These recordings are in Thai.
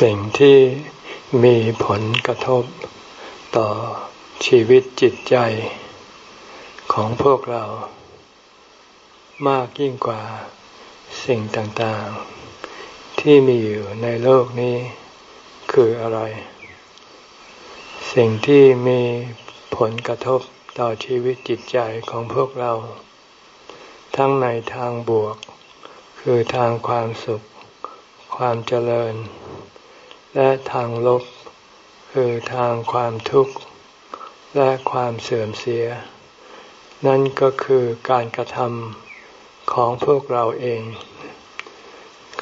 สิ่งที่มีผลกระทบต่อชีวิตจิตใจของพวกเรา มากยิ่งกว่าสิ่งต่างๆ ที่มีอยู่ในโลกนี้คืออะไร สิ่งที่มีผลกระทบต่อชีวิตจิตใจของพวกเรา ทั้งในทางบวก คือทางความสุข ความเจริญ และทางลบ คือทางความทุกข์ และความเสื่อมเสีย นั่นก็คือการกระทำของพวกเราเอง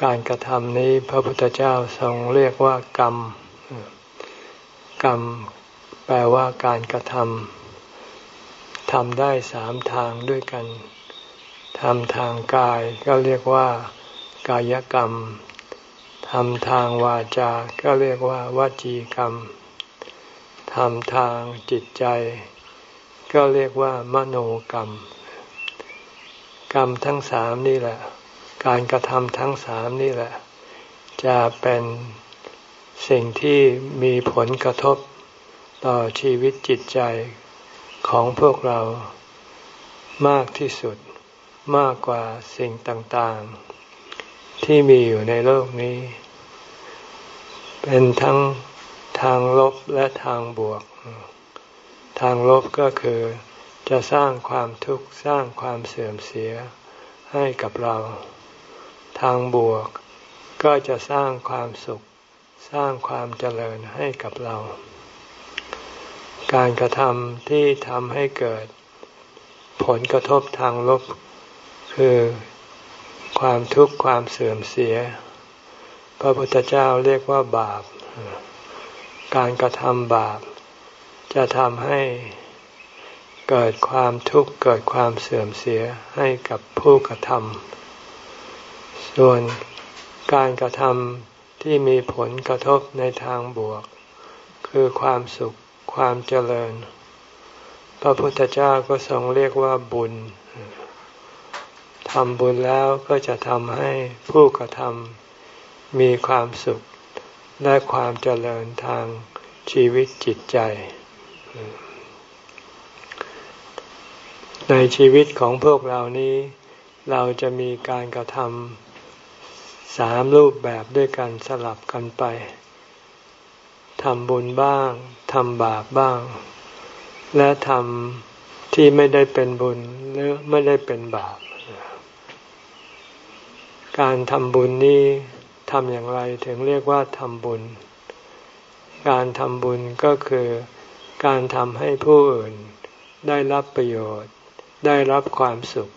การกระทำนี้พระพุทธเจ้าทรงเรียกว่ากรรม กรรม แปลว่าการกระทำทำได้สามทางด้วยกันทำทางกายก็เรียกว่ากายกรรม ทำทางวาจา ก็เรียกว่าวาจีกรรม ทำทางจิตใจ ก็เรียกว่ามโนกรรม กรรมทั้งสามนี่แหละ การกระทำทั้งสามนี่แหละ จะเป็นสิ่งที่มีผลกระทบต่อชีวิตจิตใจของพวกเรามากที่สุดมากกว่าสิ่งต่างๆ ที่มีอยู่ในโลกนี้ เป็นทั้งทางลบและทางบวก ทางลบก็คือจะสร้างความทุกข์สร้างความเสื่อมเสียให้กับเรา ทางบวกก็จะสร้างความสุข สร้างความเจริญให้กับเรา การกระทำที่ทำให้เกิด ผลกระทบทางลบคือความทุกข์ความเสื่อมเสีย พระพุทธเจ้าเรียกว่าบาป การกระทำบาป จะทำให้เกิดความทุกข์เกิดความเสื่อมเสียให้กับผู้กระทำส่วนการกระทำที่มีผลกระทบในทางบวก คือความสุขความเจริญ พระพุทธเจ้าก็ทรงเรียกว่าบุญทำบุญแล้วก็จะทำให้ผู้กระทำ มีความสุขและความเจริญทางชีวิตจิตใจ ในชีวิตของพวกเรานี้ เราจะมีการกระทำสามรูปแบบด้วยกันสลับกันไปทำบุญบ้างทำบาปบ้าง และทำที่ไม่ได้เป็นบุญหรือไม่ได้เป็นบาป การทำบุญนี้ ทำอย่างไรถึงเรียกว่าทำบุญ การทำบุญก็คือการทำให้ผู้อื่นได้รับประโยชน์ ได้รับความสุข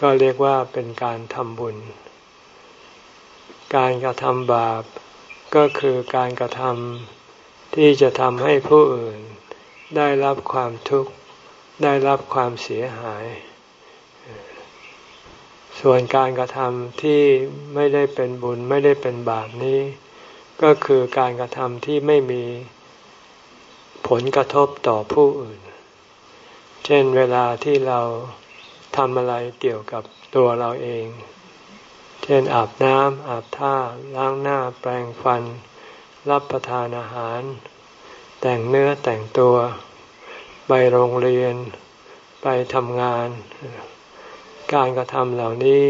ก็เรียกว่าเป็นการทำบุญ การกระทำบาปก็คือการกระทำที่จะทำให้ผู้อื่น ได้รับความทุกข์ ได้รับความเสียหาย ส่วนการกระทำที่ไม่ได้เป็นบุญไม่ได้เป็นบาปนี้ ก็คือการกระทำที่ไม่มีผลกระทบต่อผู้อื่น เช่นเวลาที่เราทำอะไรเกี่ยวกับตัวเราเอง เช่นอาบน้ำอาบท่าล้างหน้าแปรงฟัน รับประทานอาหาร แต่งเนื้อแต่งตัว ไปโรงเรียน ไปทำงาน การกระทำเหล่านี้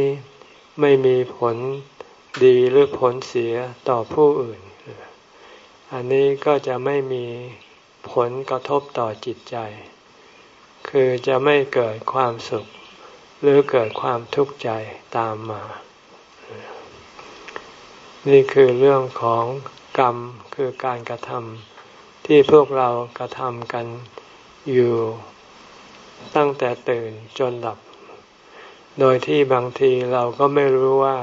ไม่มีผลดีหรือผลเสียต่อผู้อื่น อันนี้ก็จะไม่มีผลกระทบต่อจิตใจ คือจะไม่เกิดความสุข หรือเกิดความทุกข์ใจตามมา นี่คือเรื่องของกรรมคือการกระทำที่พวกเรากระทำกันอยู่ตั้งแต่ตื่นจนหลับ โดยที่บางทีเราก็ไม่รู้ว่า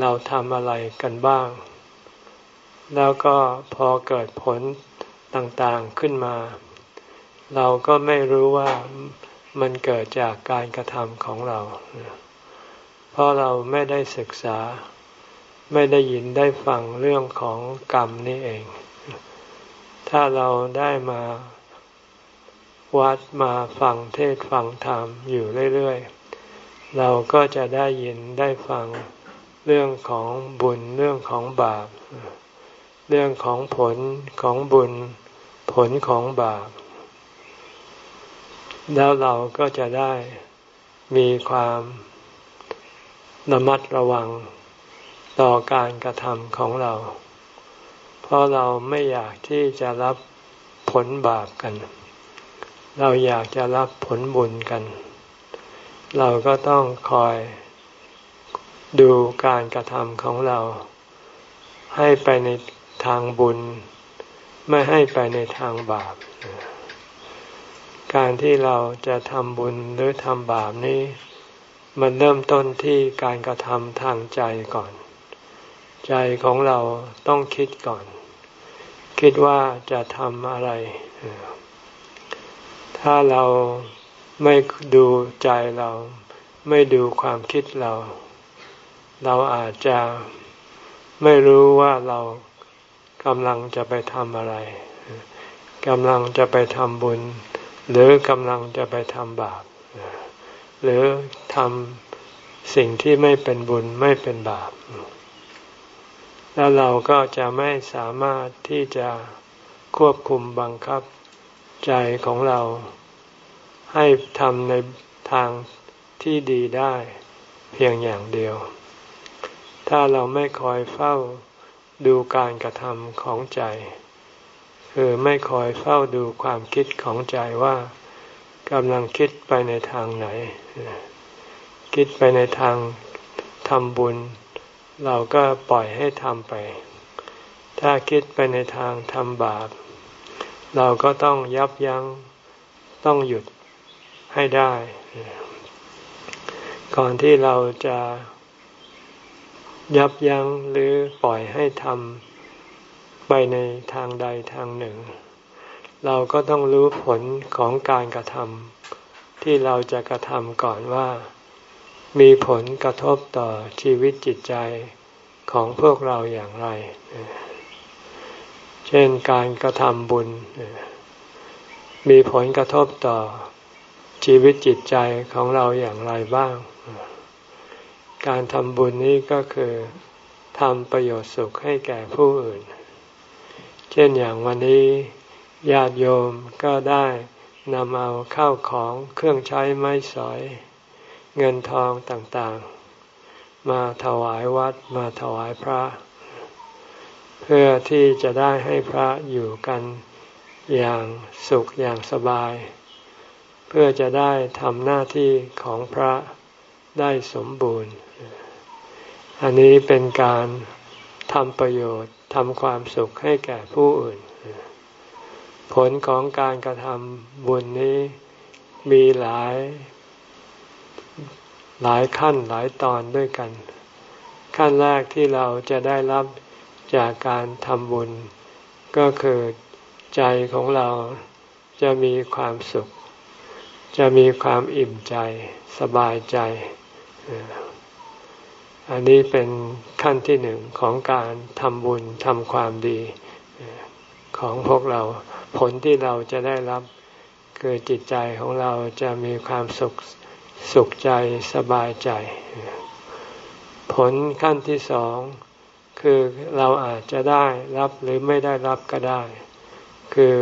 เราทำอะไรกันบ้าง แล้วก็พอเกิดผลต่างๆขึ้นมา เราก็ไม่รู้ว่ามันเกิดจากการกระทำของเรา เพราะเราไม่ได้ศึกษา ไม่ได้ยินได้ฟังเรื่องของกรรมนี่เอง ถ้าเราได้มาวัดมาฟังเทศฟังธรรมอยู่เรื่อย ๆ เราก็จะได้ยินได้ฟังเรื่องของบุญเรื่องของบาป เรื่องของผลของบุญ ผลของบาป แล้วเราก็จะได้มีความระมัดระวังต่อการกระทำของเรา เพราะเราไม่อยากที่จะรับผลบาปกัน เราอยากจะรับผลบุญกัน เราก็ต้องคอยดูการกระทำของเรา ให้ไปในทางบุญ ไม่ให้ไปในทางบาป การที่เราจะทำบุญหรือทำบาปนี้ มันเริ่มต้นที่การกระทำทางใจก่อน ใจของเราต้องคิดก่อน คิดว่าจะทำอะไร ถ้าเรา ไม่ดูใจเรา ไม่ดูความคิดเรา เราอาจจะไม่รู้ว่าเรากำลังจะไปทำอะไรกำลังจะไปทำบุญ หรือกำลังจะไปทำบาป หรือทำสิ่งที่ไม่เป็นบุญไม่เป็นบาป แล้วเราก็จะไม่สามารถที่จะควบคุมบังคับใจของเรา ให้ทำในทางที่ดีได้เพียงอย่างเดียว ถ้าเราไม่คอยเฝ้าดูการกระทำของใจ คือไม่คอยเฝ้าดูความคิดของใจว่ากำลังคิดไปในทางไหน คิดไปในทางทำบุญ เราก็ปล่อยให้ทำไป ถ้าคิดไปในทางทำบาป เราก็ต้องยับยัง้งต้องหยุด ให้ได้ ก่อนที่เราจะยับยั้งหรือปล่อยให้ทำไปในทางใดทางหนึ่ง เราก็ต้องรู้ผลของการกระทำที่เราจะกระทำก่อนว่า มีผลกระทบต่อชีวิตจิตใจของพวกเราอย่างไร เช่นการกระทำบุญ มีผลกระทบต่อ ชีวิตจิตใจของเราอย่างไรบ้าง การทำบุญนี้ก็คือทำประโยชน์สุขให้แก่ผู้อื่น เช่นอย่างวันนี้ญาติโยมก็ได้นำเอาข้าวของเครื่องใช้ไม้สอย เงินทองต่างๆ มาถวายวัดมาถวายพระ เพื่อที่จะได้ให้พระอยู่กันอย่างสุขอย่างสบาย พื่อจะได้ทำหน้าที่ของพระได้สมบูรณ์ อันนี้เป็นการทำประโยชน์ทำความสุขให้แก่ผู้อื่น ผลของการกระทำบุญนี้มีหลายหลายขั้นหลายตอนด้วยกัน ขั้นแรกที่เราจะได้รับจากการทำบุญ ก็คือใจของเราจะมีความสุข จะมีความอิ่มใจสบายใจ อันนี้เป็นขั้นที่หนึ่งของการทำบุญทำความดีของพวกเราผลที่เราจะได้รับคือจิตใจของเราจะมีความสุขสุขใจสบายใจ ผลขั้นที่สองคือเราอาจจะได้รับหรือไม่ได้รับก็ได้ คือ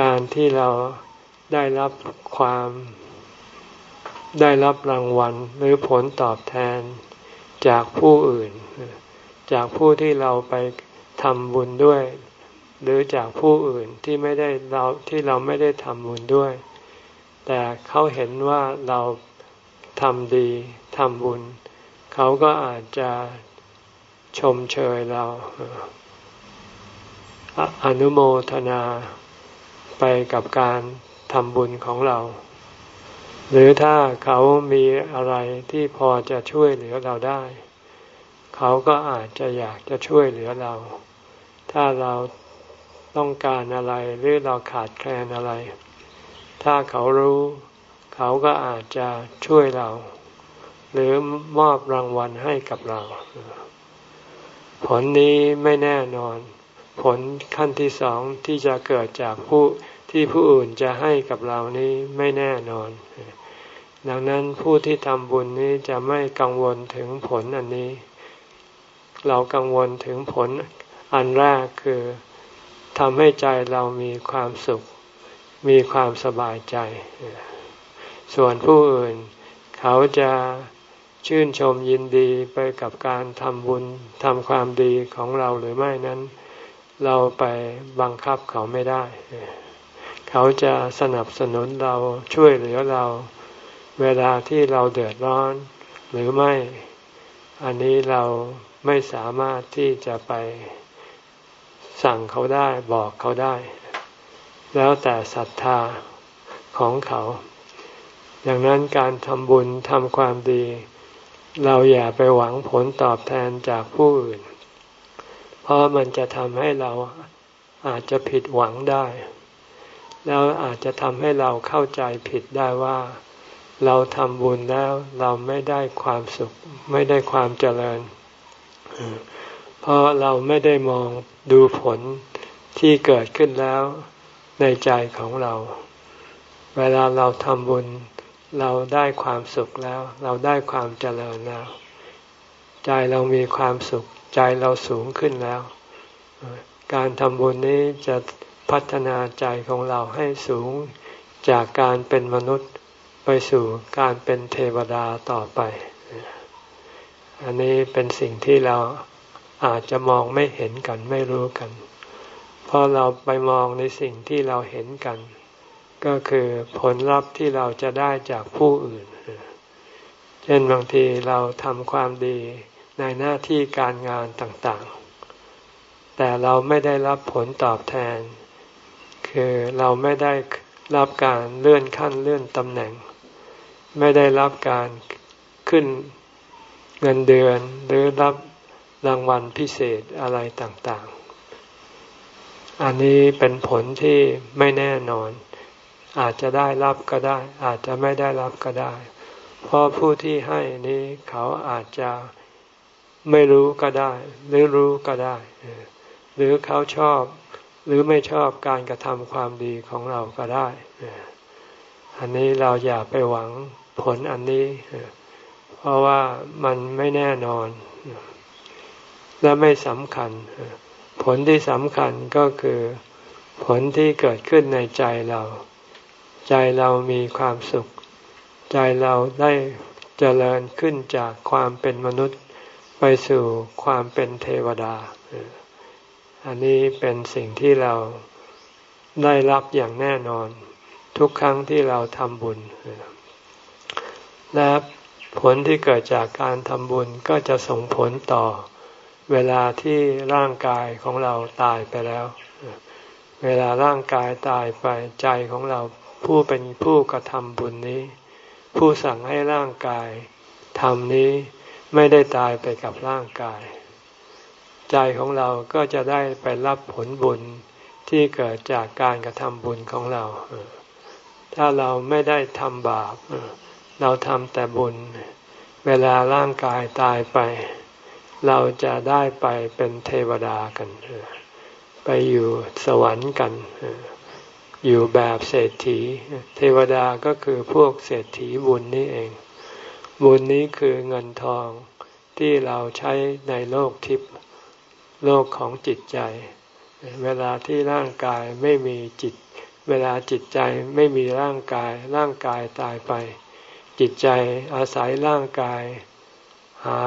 การที่เรา ได้รับความ ได้รับรางวัลหรือผลตอบแทนจากผู้อื่น จากผู้ที่เราไปทำบุญด้วย หรือจากผู้อื่นที่ไม่ได้เราที่เราไม่ได้ทำบุญด้วย แต่เขาเห็นว่าเราทำดีทำบุญ เขาก็อาจจะชมเชยเรา อนุโมทนาไปกับการ ทำบุญของเรา หรือถ้าเขามีอะไรที่พอจะช่วยเหลือเราได้ เขาก็อาจจะอยากจะช่วยเหลือเรา ถ้าเราต้องการอะไรหรือเราขาดแคลนอะไร ถ้าเขารู้ เขาก็อาจจะช่วยเรา หรือมอบรางวัลให้กับเรา ผลนี้ไม่แน่นอน ผลขั้นที่สองที่จะเกิดจากผู้ ที่ผู้อื่นจะให้กับเรานี้ไม่แน่นอน ดังนั้นผู้ที่ทำบุญนี้จะไม่กังวลถึงผลอันนี้ เรากังวลถึงผลอันแรกคือทำให้ใจเรามีความสุข มีความสบายใจ ส่วนผู้อื่น เขาจะชื่นชมยินดีไปกับการทำบุญทำความดีของเราหรือไม่นั้น เราไปบังคับเขาไม่ได้ เขาจะสนับสนุนเราช่วยเหลือเรา เวลาที่เราเดือดร้อน หรือไม่ อันนี้เราไม่สามารถที่จะไปสั่งเขาได้บอกเขาได้ แล้วแต่ศรัทธาของเขาดังนั้นการทำบุญทำความดี เราอย่าไปหวังผลตอบแทนจากผู้อื่น เพราะมันจะทำให้เราอาจจะผิดหวังได้ แล้วอาจจะทำให้เราเข้าใจผิดได้ว่า เราทำบุญแล้วเราไม่ได้ความสุข ไม่ได้ความเจริญ เพราะเราไม่ได้มองดูผลที่เกิดขึ้นแล้วในใจของเรา เวลาเราทำบุญ เราได้ความสุขแล้ว เราได้ความเจริญแล้ว ใจเรามีความสุข ใจเราสูงขึ้นแล้ว การทำบุญนี้จะ พัฒนาใจของเราให้สูงจากการเป็นมนุษย์ไปสู่การเป็นเทวดาต่อไป อันนี้เป็นสิ่งที่เราอาจจะมองไม่เห็นกันไม่รู้กัน เพราะเราไปมองในสิ่งที่เราเห็นกัน ก็คือผลลัพธ์ที่เราจะได้จากผู้อื่น เช่นบางทีเราทำความดีในหน้าที่การงานต่างๆ แต่เราไม่ได้รับผลตอบแทน คือเราไม่ได้รับการเลื่อนขั้นเลื่อนตำแหน่ง ไม่ได้รับการขึ้นเงินเดือนหรือรับรางวัลพิเศษอะไรต่างๆ อันนี้เป็นผลที่ไม่แน่นอน อาจจะได้รับก็ได้ อาจจะไม่ได้รับก็ได้ เพราะผู้ที่ให้นี้เขาอาจจะไม่รู้ก็ได้ หรือรู้ก็ได้ หรือเขาชอบ หรือไม่ชอบการกระทำความดีของเราก็ได้ อันนี้เราอย่าไปหวังผลอันนี้ เพราะว่ามันไม่แน่นอน และไม่สำคัญ ผลที่สำคัญก็คือผลที่เกิดขึ้นในใจเรา ใจเรามีความสุข ใจเราได้เจริญขึ้นจากความเป็นมนุษย์ไปสู่ความเป็นเทวดา อันนี้เป็นสิ่งที่เราได้รับอย่างแน่นอน ทุกครั้งที่เราทำบุญ และผลที่เกิดจากการทำบุญก็จะส่งผลต่อเวลาที่ร่างกายของเราตายไปแล้ว เวลาร่างกายตายไปใจของเราผู้เป็นผู้กระทำบุญนี้ ผู้สั่งให้ร่างกายทำนี้ไม่ได้ตายไปกับร่างกาย ใจของเราก็จะได้ไปรับผลบุญที่เกิดจากการกระทำบุญของเรา ถ้าเราไม่ได้ทำบาป เราทำแต่บุญ เวลาร่างกายตายไป เราจะได้ไปเป็นเทวดากัน ไปอยู่สวรรค์กัน อยู่แบบเศรษฐี เทวดาก็คือพวกเศรษฐีบุญนี่เอง บุญนี้คือเงินทองที่เราใช้ในโลกทิพย์ โลกของจิตใจ เวลาที่ร่างกายไม่มีจิต เวลาจิตใจไม่มีร่างกาย ร่างกายตายไป จิตใจอาศัยร่างกาย หา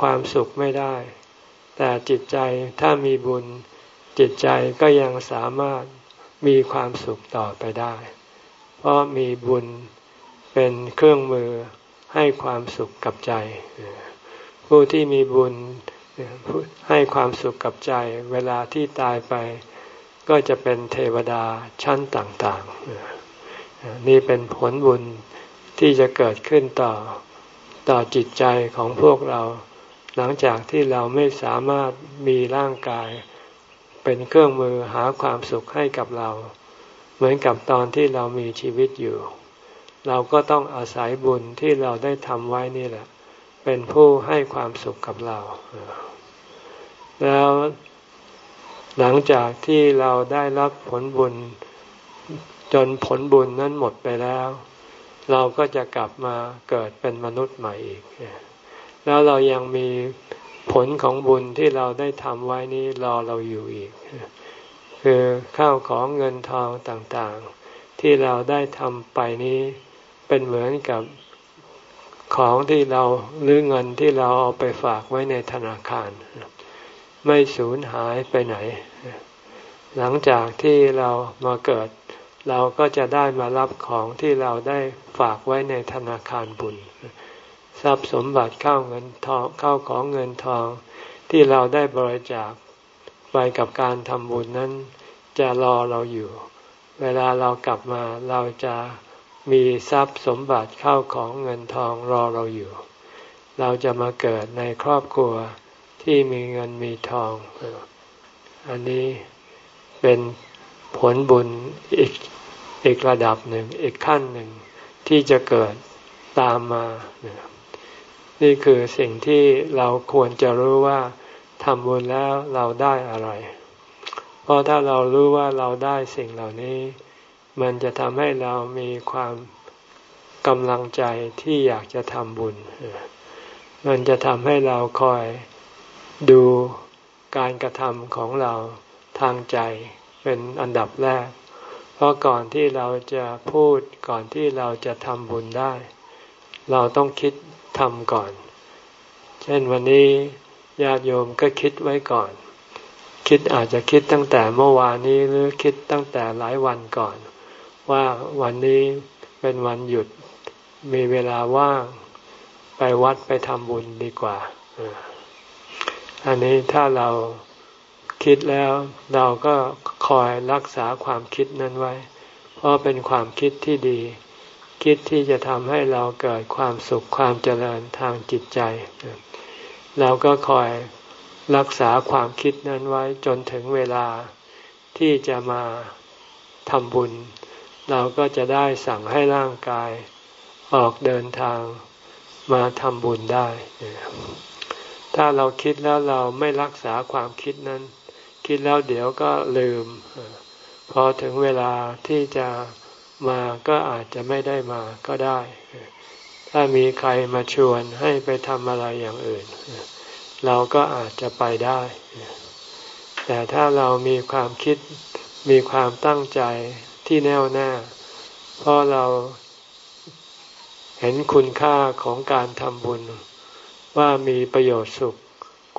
ความสุขไม่ได้ แต่จิตใจถ้ามีบุญ จิตใจก็ยังสามารถมีความสุขต่อไปได้ เพราะมีบุญเป็นเครื่องมือให้ความสุขกับใจ ผู้ที่มีบุญ ให้ความสุขกับใจเวลาที่ตายไป ก็จะเป็นเทวดาชั้นต่างๆ นี่เป็นผลบุญที่จะเกิดขึ้นต่อต่อจิตใจของพวกเรา หลังจากที่เราไม่สามารถมีร่างกาย เป็นเครื่องมือหาความสุขให้กับเรา เหมือนกับตอนที่เรามีชีวิตอยู่ เราก็ต้องอาศัยบุญที่เราได้ทำไว้นี่แหละ เป็นผู้ให้ความสุขกับเรา แล้วหลังจากที่เราได้รับผลบุญจนผลบุญนั้นหมดไปแล้ว เราก็จะกลับมาเกิดเป็นมนุษย์ใหม่อีก แล้วเรายังมีผลของบุญที่เราได้ทำไว้นี้รอเราอยู่อีก คือข้าวของเงินทองต่างๆ ที่เราได้ทำไปนี้เป็นเหมือนกับ ของที่เราหรือเงินที่เราเอาไปฝากไว้ในธนาคาร ไม่สูญหายไปไหน หลังจากที่เรามาเกิด เราก็จะได้มารับของที่เราได้ฝากไว้ในธนาคารบุญ ทรัพย์สมบัติเข้าเงินทองเข้าของเงินทอง ที่เราได้บริจาคไปกับการทำบุญนั้น จะรอเราอยู่ เวลาเรากลับมาเราจะ มีทรัพย์สมบัติเข้าของเงินทองรอเราอยู่ เราจะมาเกิดในครอบครัวที่มีเงินมีทอง อันนี้เป็นผลบุญอีกอีกระดับหนึ่งอีกขั้นหนึ่งที่จะเกิดตามมา นี่คือสิ่งที่เราควรจะรู้ว่าทำบุญแล้วเราได้อะไร เพราะถ้าเรารู้ว่าเราได้สิ่งเหล่านี้ มันจะทำให้เรามีความกำลังใจที่อยากจะทำบุญ มันจะทำให้เราคอยดูการกระทำของเราทางใจเป็นอันดับแรก เพราะก่อนที่เราจะพูดก่อนที่เราจะทำบุญได้ เราต้องคิดทำก่อน เช่นวันนี้ญาติโยมก็คิดไว้ก่อน คิดอาจจะคิดตั้งแต่เมื่อวานนี้หรือคิดตั้งแต่หลายวันก่อน ว่าวันนี้เป็นวันหยุดมีเวลาว่าง ไปวัดไปทำบุญดีกว่า อันนี้ถ้าเราคิดแล้วเราก็คอยรักษาความคิดนั้นไว้ เพราะเป็นความคิดที่ดี คิดที่จะทำให้เราเกิดความสุขความเจริญทางจิตใจ เราก็คอยรักษาความคิดนั้นไว้จนถึงเวลาที่จะมาทำบุญ เราก็จะได้สั่งให้ร่างกายออกเดินทางมาทำบุญได้ ถ้าเราคิดแล้วเราไม่รักษาความคิดนั้น คิดแล้วเดี๋ยวก็ลืม พอถึงเวลาที่จะมาก็อาจจะไม่ได้มาก็ได้ ถ้ามีใครมาชวนให้ไปทำอะไรอย่างอื่น เราก็อาจจะไปได้ แต่ถ้าเรามีความคิดมีความตั้งใจ ที่แน่วแน่ เพราะเราเห็นคุณค่าของการทำบุญ ว่ามีประโยชน์สุข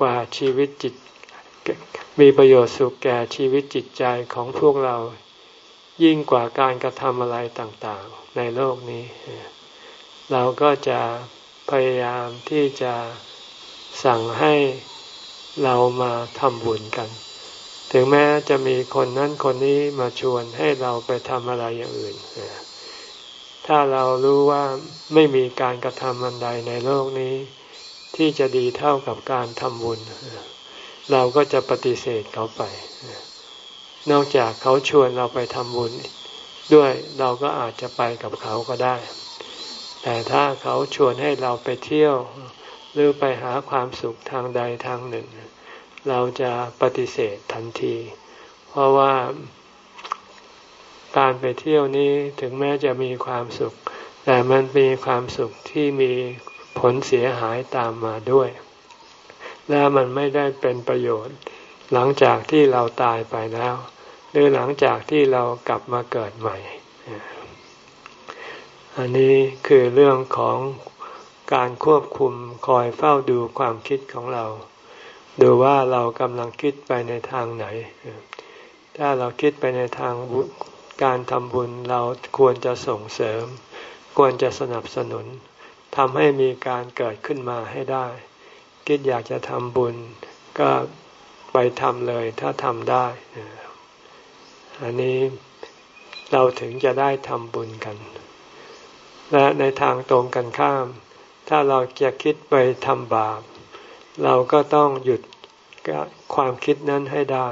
กว่าชีวิตจิต มีประโยชน์สุขแก่ชีวิตจิตใจของพวกเรา ยิ่งกว่าการกระทำอะไรต่างๆ ในโลกนี้ เราก็จะพยายามที่จะสั่งให้เรามาทำบุญกัน ถึงแม้จะมีคนนั้นคนนี้มาชวนให้เราไปทำอะไรอย่างอื่น ถ้าเรารู้ว่าไม่มีการกระทำอันใดในโลกนี้ ที่จะดีเท่ากับการทำบุญ เราก็จะปฏิเสธเขาไป นอกจากเขาชวนเราไปทำบุญ ด้วยเราก็อาจจะไปกับเขาก็ได้ แต่ถ้าเขาชวนให้เราไปเที่ยว หรือไปหาความสุขทางใดทางหนึ่ง เราจะปฏิเสธทันที เพราะว่าการไปเที่ยวนี้ถึงแม้จะมีความสุข แต่มันมีความสุขที่มีผลเสียหายตามมาด้วย และมันไม่ได้เป็นประโยชน์ หลังจากที่เราตายไปแล้ว หรือหลังจากที่เรากลับมาเกิดใหม่ อันนี้คือเรื่องของการควบคุมคอยเฝ้าดูความคิดของเรา ดูว่าเรากำลังคิดไปในทางไหน ถ้าเราคิดไปในทางการทำบุญเราควรจะส่งเสริม ควรจะสนับสนุนทำให้มีการเกิดขึ้นมาให้ได้ คิดอยากจะทำบุญก็ไปทำเลยถ้าทำได้ อันนี้เราถึงจะได้ทำบุญกัน และในทางตรงกันข้าม ถ้าเราจะคิดไปทำบาป เราก็ต้องหยุดความคิดนั้นให้ได้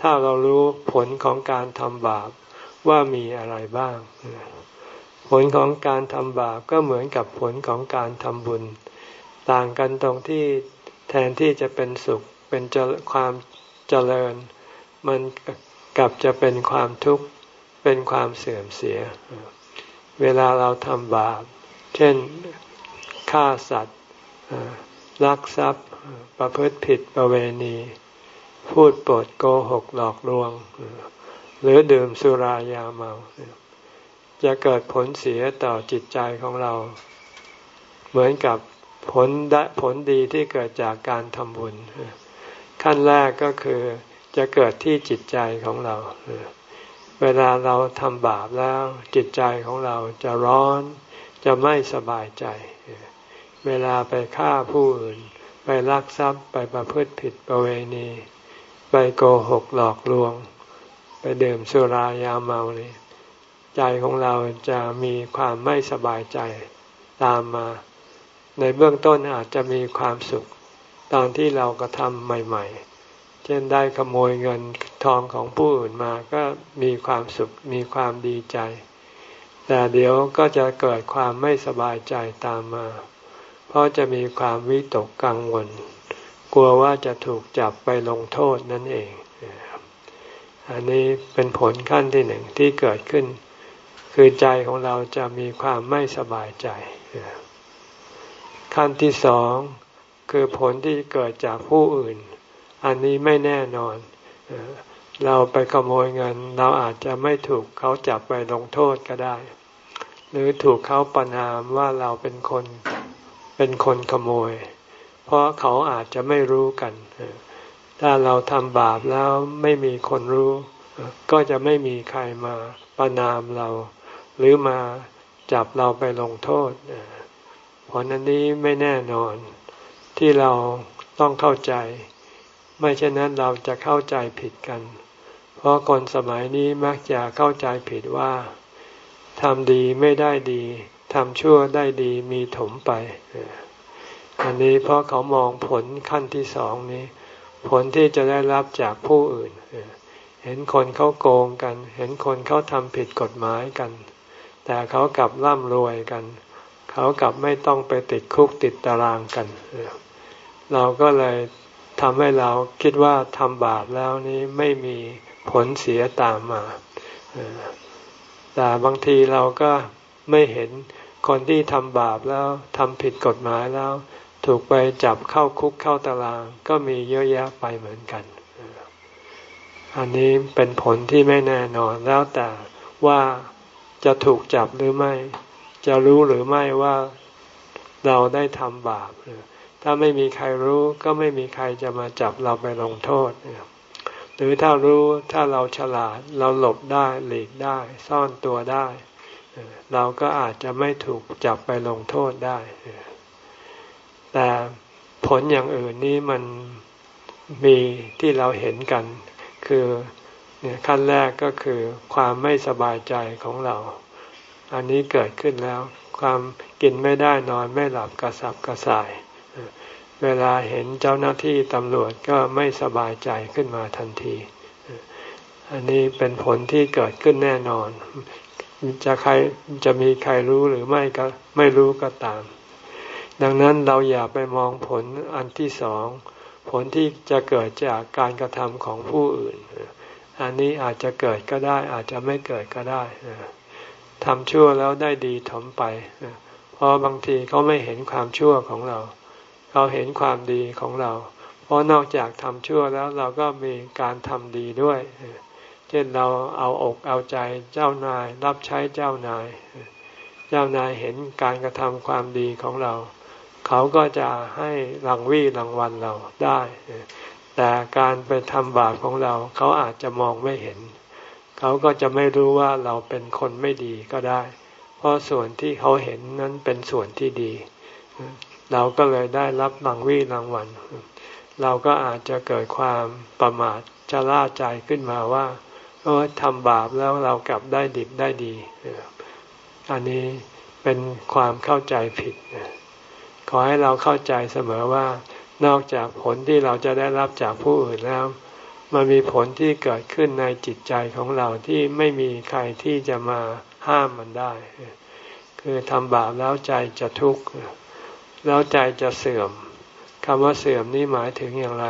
ถ้าเรารู้ผลของการทำบาปว่ามีอะไรบ้าง ผลของการทำบาปก็เหมือนกับผลของการทำบุญ ต่างกันตรงที่แทนที่จะเป็นสุขเป็นความเจริญ มันกลับจะเป็นความทุกข์เป็นความเสื่อมเสีย เวลาเราทำบาป เช่นฆ่าสัตว์ ลักทรัพย์ประพฤติผิดประเวณี พูดปดโกหกหลอกลวง หรือดื่มสุรายาเมา จะเกิดผลเสียต่อจิตใจของเรา เหมือนกับผลดผลดีที่เกิดจากการทำบุญ ขั้นแรกก็คือจะเกิดที่จิตใจของเรา เวลาเราทำบาปแล้วจิตใจของเราจะร้อนจะไม่สบายใจ เวลาไปฆ่าผู้อื่น ไปลักทรัพย์ไปประพฤติผิดประเวณี ไปโกหกหลอกลวง ไปดื่มสุรายาเมานี่ใจของเราจะมีความไม่สบายใจตามมา ในเบื้องต้นอาจจะมีความสุข ตอนที่เรากระทำใหม่ ๆ เช่นได้ขโมยเงินทองของผู้อื่นมาก็มีความสุขมีความดีใจ แต่เดี๋ยวก็จะเกิดความไม่สบายใจตามมา ราะจะมีความวิตกกังวล กลัวว่าจะถูกจับไปลงโทษนั่นเอง อันนี้เป็นผลขั้นที่หนึ่งที่เกิดขึ้น คือใจของเราจะมีความไม่สบายใจ ขั้นที่สองคือผลที่เกิดจากผู้อื่น อันนี้ไม่แน่นอน เราไปขโมยเงิน เราอาจจะไม่ถูกเขาจับไปลงโทษก็ได้ หรือถูกเขาประนามว่าเราเป็นคน เป็นคนขโมย เพราะเขาอาจจะไม่รู้กัน ถ้าเราทำบาปแล้วไม่มีคนรู้ ก็จะไม่มีใครมาประนามเรา หรือมาจับเราไปลงโทษเพราะนั้นนี้ไม่แน่นอนที่เราต้องเข้าใจ ไม่เช่นนั้นเราจะเข้าใจผิดกัน เพราะคนสมัยนี้มักจะเข้าใจผิดว่าทำดีไม่ได้ดี ทำชั่วได้ดีมีถมไป อันนี้เพราะเขามองผลขั้นที่สองนี้ ผลที่จะได้รับจากผู้อื่น เห็นคนเขาโกงกัน เห็นคนเขาทำผิดกฎหมายกัน แต่เขากลับร่ำรวยกัน เขากลับไม่ต้องไปติดคุกติดตารางกัน เราก็เลยทำให้เราคิดว่าทำบาปแล้วนี้ไม่มีผลเสียตามมาแต่บางทีเราก็ไม่เห็น คนที่ทำบาปแล้วทำผิดกฎหมายแล้ว ถูกไปจับเข้าคุกเข้าตาราง ก็มีเยอะแยะไปเหมือนกัน อันนี้เป็นผลที่ไม่แน่นอนแล้วแต่ว่าจะถูกจับหรือไม่ จะรู้หรือไม่ว่าเราได้ทำบาป ถ้าไม่มีใครรู้ก็ไม่มีใครจะมาจับเราไปลงโทษ หรือถ้ารู้ถ้าเราฉลาดเราหลบได้หลีกได้ ซ่อนตัวได้ เราก็อาจจะไม่ถูกจับไปลงโทษได้ แต่ผลอย่างอื่นนี้มันมีที่เราเห็นกัน คือเนี่ยขั้นแรกก็คือความไม่สบายใจของเรา อันนี้เกิดขึ้นแล้ว ความกินไม่ได้นอนไม่หลับกระสับกระส่าย เวลาเห็นเจ้าหน้าที่ตำรวจก็ไม่สบายใจขึ้นมาทันที อันนี้เป็นผลที่เกิดขึ้นแน่นอน จะใครจะมีใครรู้หรือไม่ก็ไม่รู้ก็ตาม ดังนั้นเราอย่าไปมองผลอันที่สอง ผลที่จะเกิดจากการกระทำของผู้อื่น อันนี้อาจจะเกิดก็ได้ อาจจะไม่เกิดก็ได้ทำชั่วแล้วได้ดีถมไปเพราะบางทีเขาไม่เห็นความชั่วของเราเราเห็นความดีของเรา เพราะนอกจากทำชั่วแล้วเราก็มีการทำดีด้วย เช่นเราเอาอกเอาใจเจ้านาย รับใช้เจ้านาย เจ้านายเห็นการกระทำความดีของเรา เขาก็จะให้รางวี่รางวัลเราได้ แต่การไปทำบาปของเรา เขาอาจจะมองไม่เห็น เขาก็จะไม่รู้ว่าเราเป็นคนไม่ดีก็ได้ เพราะส่วนที่เขาเห็นนั้นเป็นส่วนที่ดี เราก็เลยได้รับรางวีรางวัลเราก็อาจจะเกิดความประมาทจะล่าใจขึ้นมาว่า เออทำบาปแล้วเรากลับได้ดิบได้ดี อันนี้เป็นความเข้าใจผิด ขอให้เราเข้าใจเสมอว่า นอกจากผลที่เราจะได้รับจากผู้อื่นแล้ว มันมีผลที่เกิดขึ้นในจิตใจของเราที่ไม่มีใครที่จะมาห้ามมันได้ คือทำบาปแล้วใจจะทุกข์ แล้วใจจะเสื่อมคำว่าเสื่อมนี่หมายถึงอย่างไร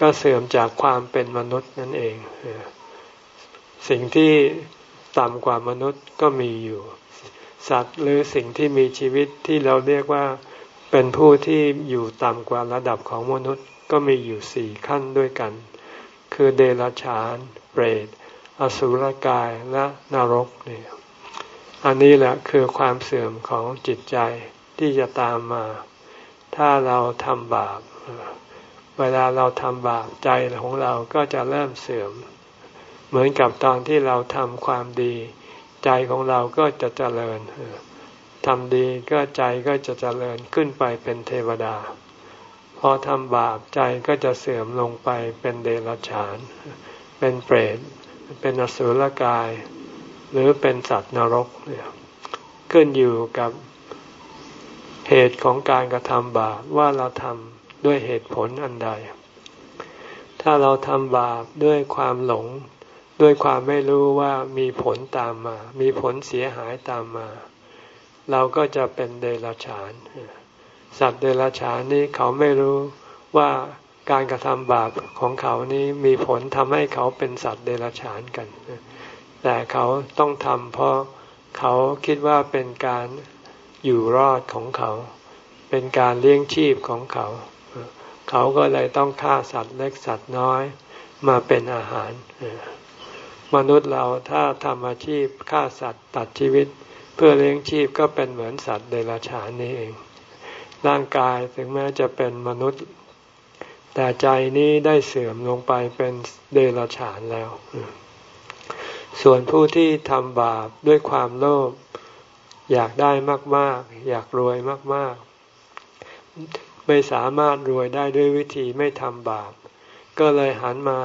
ก็เสื่อมจากความเป็นมนุษย์นั่นเอง สิ่งที่ต่ำกว่ามนุษย์ก็มีอยู่ สัตว์หรือสิ่งที่มีชีวิตที่เราเรียกว่าเป็นผู้ที่อยู่ต่ำกว่าระดับของมนุษย์ก็มีอยู่สี่ขั้นด้วยกัน คือเดรัจฉาน เปรต อสุรกาย และนรกเนี่ยอันนี้แหละคือความเสื่อมของจิตใจที่จะตามมา ถ้าเราทำบาป เวลาเราทำบาปใจของเราก็จะเริ่มเสื่อม เหมือนกับตอนที่เราทำความดี ใจของเราก็จะเจริญทำดีก็ใจก็จะเจริญขึ้นไปเป็นเทวดา พอทำบาปใจก็จะเสื่อมลงไปเป็นเดรัจฉาน เป็นเปรต เป็นอสุรกาย หรือเป็นสัตว์นรกเนี่ยขึ้นอยู่กับเหตุของการกระทำบาปว่าเราทำด้วยเหตุผลอันใด ถ้าเราทำบาปด้วยความหลง ด้วยความไม่รู้ว่ามีผลตามมา มีผลเสียหายตามมา เราก็จะเป็นเดรัจฉาน สัตว์เดรัจฉานนี้เขาไม่รู้ว่าการกระทำบาปของเขานี้มีผลทำให้เขาเป็นสัตว์เดรัจฉานกัน แต่เขาต้องทำเพราะเขาคิดว่าเป็นการอยู่รอดของเขา เป็นการเลี้ยงชีพของเขา เขาก็เลยต้องฆ่าสัตว์เล็กสัตว์น้อยมาเป็นอาหาร มนุษย์เราถ้าทำอาชีพฆ่าสัตว์ตัดชีวิต เพื่อเลี้ยงชีพก็เป็นเหมือนสัตว์เดรัจฉานนี่เอง ร่างกายถึงแม้จะเป็นมนุษย์ แต่ใจนี้ได้เสื่อมลงไปเป็นเดรัจฉานแล้ว ส่วนผู้ที่ทำบาปด้วยความโลภอยากได้มาก ๆ อยากรวยมาก ๆ ไม่สามารถรวยได้ด้วยวิธีไม่ทำบาป ก็เลยหันมา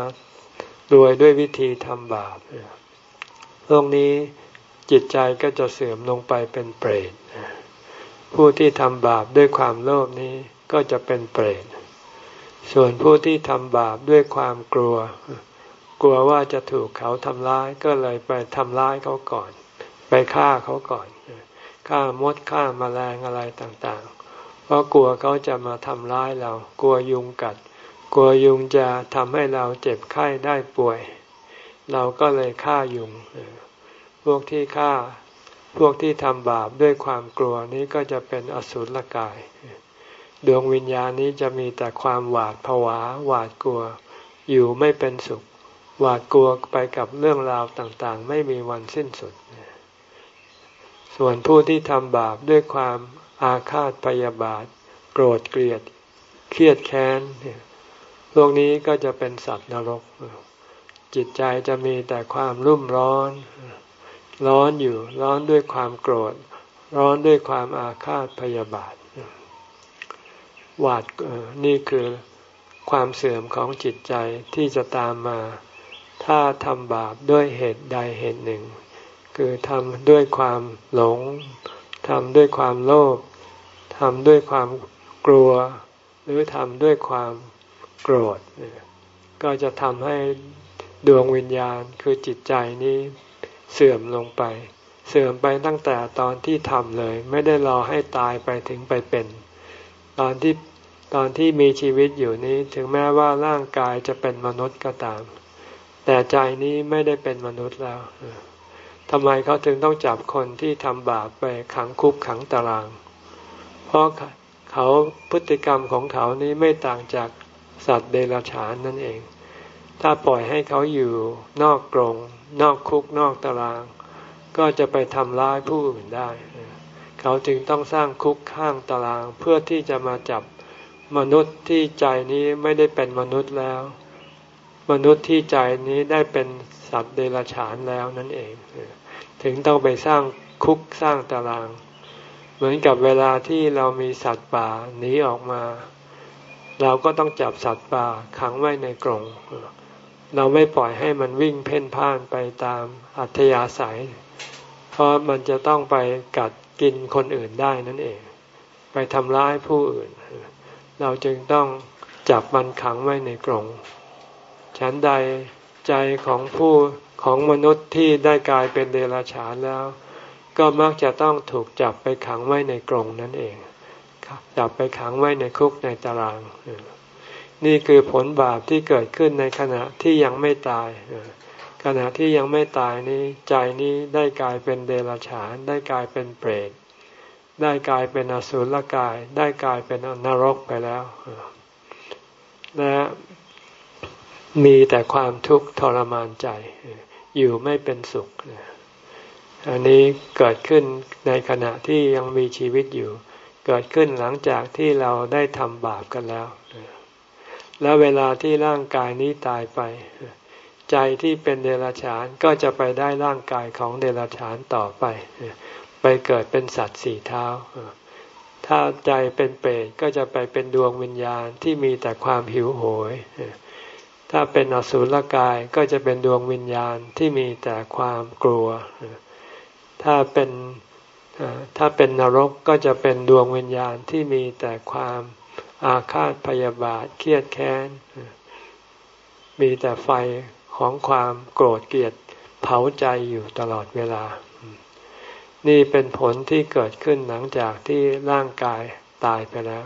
รวยด้วยวิธีทำบาปพวกนี้จิตใจก็จะเสื่อมลงไปเป็นเปรตผู้ที่ทำบาปด้วยความโลภนี้ก็จะเป็นเปรต ส่วนผู้ที่ทำบาปด้วยความกลัว กลัวว่าจะถูกเขาทำร้ายก็เลยไปทำร้ายเขาก่อน ไปฆ่าเขาก่อน ฆ่ามดฆ่ามาแมลงอะไรต่างๆ เพราะกลัวเขาจะมาทำร้ายเรา กลัวยุงกัด กลัวยุงจะทำให้เราเจ็บไข้ได้ป่วย เราก็เลยฆ่ายุง พวกที่ฆ่า พวกที่ทำบาปด้วยความกลัวนี้ก็จะเป็นอสุรกาย ดวงวิญญาณนี้จะมีแต่ความหวาดผวา หวาดกลัว อยู่ไม่เป็นสุข หวาดกลัวไปกับเรื่องราวต่างๆ ไม่มีวันสิ้นสุด ส่วนผู้ที่ทำบาปด้วยความอาฆาตพยาบาท โกรธเกลียด เครียดแค้น พวกนี้ก็จะเป็นสัตว์นรก จิตใจจะมีแต่ความรุ่มร้อน ร้อนอยู่ร้อนด้วยความโกรธ ร้อนด้วยความอาฆาตพยาบาทหวาดนี่คือความเสื่อมของจิตใจที่จะตามมา ถ้าทำบาปด้วยเหตุใดเหตุหนึ่ง คือทำด้วยความหลงทำด้วยความโลภทำด้วยความกลัว หรือทำด้วยความ โกรธ ก็จะทำให้ดวงวิญญาณคือจิตใจนี้เสื่อมลงไป เสื่อมไปตั้งแต่ตอนที่ทำเลย ไม่ได้รอให้ตายไปถึงไปเป็น ตอนที่ตอนที่มีชีวิตอยู่นี้ถึงแม้ว่าร่างกายจะเป็นมนุษย์ก็ตาม แต่ใจนี้ไม่ได้เป็นมนุษย์แล้วทำไมเขาถึงต้องจับคนที่ทำบาปไปขังคุกขังตาราง เพราะเขาพฤติกรรมของเขานี้ไม่ต่างจาก สัตว์เดรัจฉานนั่นเอง ถ้าปล่อยให้เขาอยู่นอกกรงนอกคุกนอกตาราง ก็จะไปทำร้ายผู้อื่นได้ เขาจึงต้องสร้างคุกข้างตารางเพื่อที่จะมาจับมนุษย์ที่ใจนี้ไม่ได้เป็นมนุษย์แล้ว มนุษย์ที่ใจนี้ได้เป็นสัตว์เดรัจฉานแล้วนั่นเอง ถึงต้องไปสร้างคุกสร้างตาราง เหมือนกับเวลาที่เรามีสัตว์ป่าหนีออกมา เราก็ต้องจับสัตว์ป่าขังไว้ในกรงเราไม่ปล่อยให้มันวิ่งเพ่นพ่านไปตามอัธยาศัย เพราะมันจะต้องไปกัดกินคนอื่นได้นั่นเอง ไปทำร้ายผู้อื่น เราจึงต้องจับมันขังไว้ในกรงฉันใดใจของผู้ของมนุษย์ที่ได้กลายเป็นเดรัจฉานแล้ว ก็มักจะต้องถูกจับไปขังไว้ในกรงนั่นเอง จับไปขังไว้ในคุกในตาราง นี่คือผลบาปที่เกิดขึ้นในขณะที่ยังไม่ตาย ขณะที่ยังไม่ตายนี้ใจนี้ได้กลายเป็นเดรัจฉานได้กลายเป็นเปรตได้กลายเป็นอสุรกาย ได้กลายเป็นนรกไปแล้วและมีแต่ความทุกข์ทรมานใจ อยู่ไม่เป็นสุข อันนี้เกิดขึ้นในขณะที่ยังมีชีวิตอยู่ เกิดขึ้นหลังจากที่เราได้ทำบาปกันแล้ว แล้วเวลาที่ร่างกายนี้ตายไป ใจที่เป็นเดรัจฉานก็จะไปได้ร่างกายของเดรัจฉานต่อไป ไปเกิดเป็นสัตว์สี่เท้า ถ้าใจเป็นเปรตก็จะไปเป็นดวงวิญญาณที่มีแต่ความหิวโหย ถ้าเป็นอสุรกายก็จะเป็นดวงวิญญาณที่มีแต่ความกลัว ถ้าเป็น ถ้าเป็นนรกก็จะเป็นดวงวิญญาณที่มีแต่ความอาฆาตพยาบาทเครียดแค้น มีแต่ไฟของความโกรธเกลียดเผาใจอยู่ตลอดเวลา นี่เป็นผลที่เกิดขึ้นหลังจากที่ร่างกายตายไปแล้ว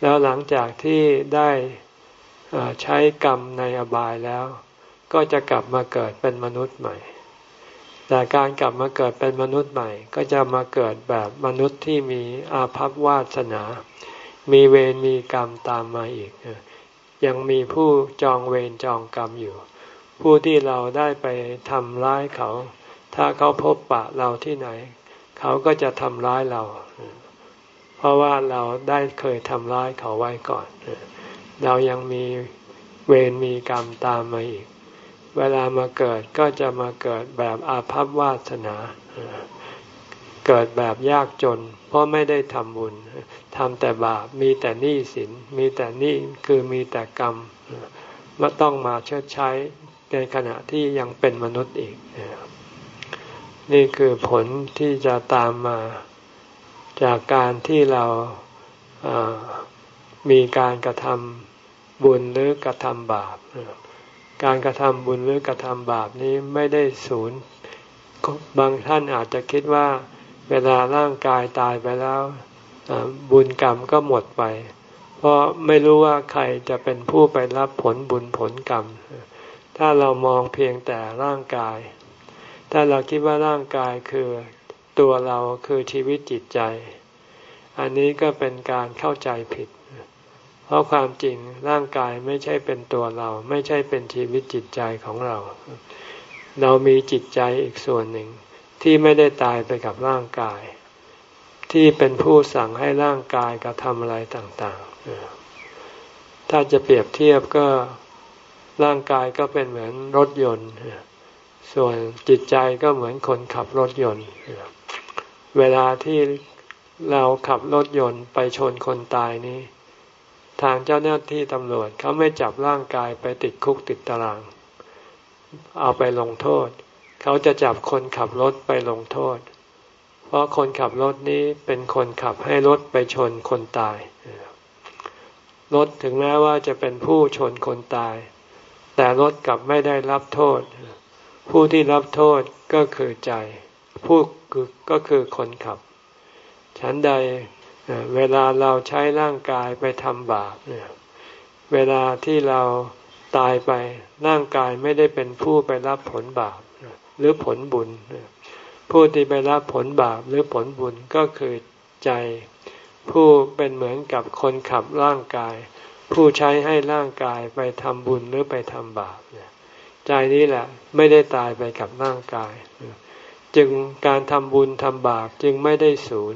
แล้วหลังจากที่ได้ใช้กรรมในอบายแล้ว ก็จะกลับมาเกิดเป็นมนุษย์ใหม่ แต่การกลับมาเกิดเป็นมนุษย์ใหม่ ก็จะมาเกิดแบบมนุษย์ที่มีอาภัพวาสนา มีเวรมีกรรมตามมาอีก ยังมีผู้จองเวรจองกรรมอยู่ ผู้ที่เราได้ไปทำร้ายเขา ถ้าเขาพบปะเราที่ไหน เขาก็จะทำร้ายเรา เพราะว่าเราได้เคยทำร้ายเขาไว้ก่อน เรายังมีเวรมีกรรมตามมาอีก เวลามาเกิดก็จะมาเกิดแบบอาภัพวาสนา เกิดแบบยากจน เพราะไม่ได้ทำบุญทำแต่บาปมีแต่หนี้สิน มีแต่หนี้คือมีแต่กรรมมาต้องมาเชิดใช้ในขณะที่ยังเป็นมนุษย์อีก นี่คือผลที่จะตามมาจากการที่เรามีการกระทำบุญหรือกระทำบาป การกระทำบุญหรือกระทำบาปนี้ไม่ได้ศูนย์บางท่านอาจจะคิดว่าเวลาร่างกายตายไปแล้วบุญกรรมก็หมดไป เพราะไม่รู้ว่าใครจะเป็นผู้ไปรับผลบุญผลกรรม ถ้าเรามองเพียงแต่ร่างกาย ถ้าเราคิดว่าร่างกายคือตัวเราคือชีวิตจิตใจ อันนี้ก็เป็นการเข้าใจผิด เพราะความจริงร่างกายไม่ใช่เป็นตัวเรา ไม่ใช่เป็นชีวิตจิตใจของเรา เรามีจิตใจอีกส่วนหนึ่ง ที่ไม่ได้ตายไปกับร่างกาย ที่เป็นผู้สั่งให้ร่างกายกระทำอะไรต่างๆ ถ้าจะเปรียบเทียบก็ร่างกายก็เป็นเหมือนรถยนต์ ส่วนจิตใจก็เหมือนคนขับรถยนต์ เวลาที่เราขับรถยนต์ไปชนคนตายนี้ ทางเจ้าหน้าที่ตำรวจเขาไม่จับร่างกายไปติดคุกติดตาราง เอาไปลงโทษ เขาจะจับคนขับรถไปลงโทษ เพราะคนขับรถนี้เป็นคนขับให้รถไปชนคนตายรถถึงแม้ว่าจะเป็นผู้ชนคนตาย แต่รถกลับไม่ได้รับโทษ ผู้ที่รับโทษก็คือใจ ผู้ก็คือคนขับ ฉันใด เวลาเราใช้ร่างกายไปทำบาปเนี่ยเวลาที่เราตายไปร่างกายไม่ได้เป็นผู้ไปรับผลบาปหรือผลบุญ ผู้ที่ไปรับผลบาปหรือผลบุญก็คือใจ ผู้เป็นเหมือนกับคนขับร่างกาย ผู้ใช้ให้ร่างกายไปทำบุญหรือไปทำบาปใจนี้แหละไม่ได้ตายไปกับร่างกาย จึงการทำบุญทำบาปจึงไม่ได้สูญ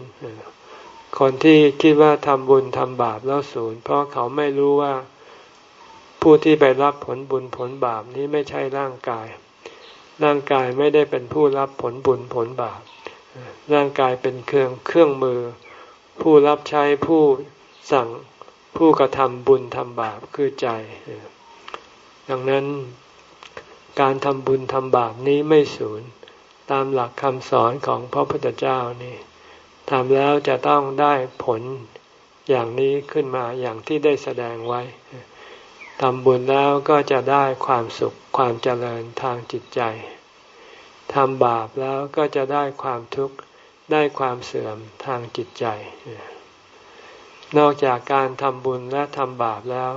คนที่คิดว่าทำบุญทำบาปแล้วศูนย์เพราะเขาไม่รู้ว่าผู้ที่ไปรับผลบุญผลบาปนี้ไม่ใช่ร่างกาย ร่างกายไม่ได้เป็นผู้รับผลบุญผลบาป ร่างกายเป็นเครื่องเครื่องมือ ผู้รับใช้ผู้สั่งผู้กระทำบุญทำบาปคือใจ ดังนั้นการทำบุญทำบาปนี้ไม่สูญตามหลักคำสอนของพระพุทธเจ้านี่ ทำแล้วจะต้องได้ผลอย่างนี้ขึ้นมาอย่างที่ได้แสดงไว้ทำบุญแล้วก็จะได้ความสุขความเจริญทางจิตใจทำบาปแล้วก็จะได้ความทุกข์ได้ความเสื่อมทางจิตใจ นอกจากการทำบุญและทำบาปแล้ว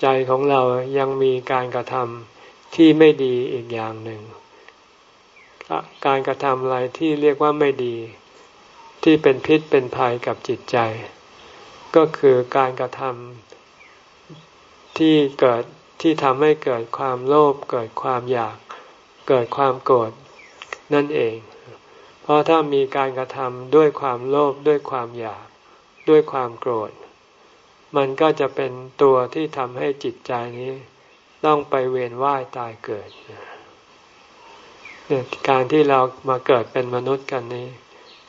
ใจของเรายังมีการกระทำที่ไม่ดีอีกอย่างหนึ่ง การกระทำอะไรที่เรียกว่าไม่ดี ที่เป็นพิษเป็นภัยกับจิตใจ ก็คือการกระทำที่เกิดที่ทำให้เกิดความโลภเกิดความอยาก เกิดความโกรธนั่นเอง เพราะถ้ามีการกระทำด้วยความโลภด้วยความอยาก ด้วยความโกรธ มันก็จะเป็นตัวที่ทำให้จิตใจนี้ ต้องไปเวียนว่ายตายเกิด การที่เรามาเกิดเป็นมนุษย์กันนี้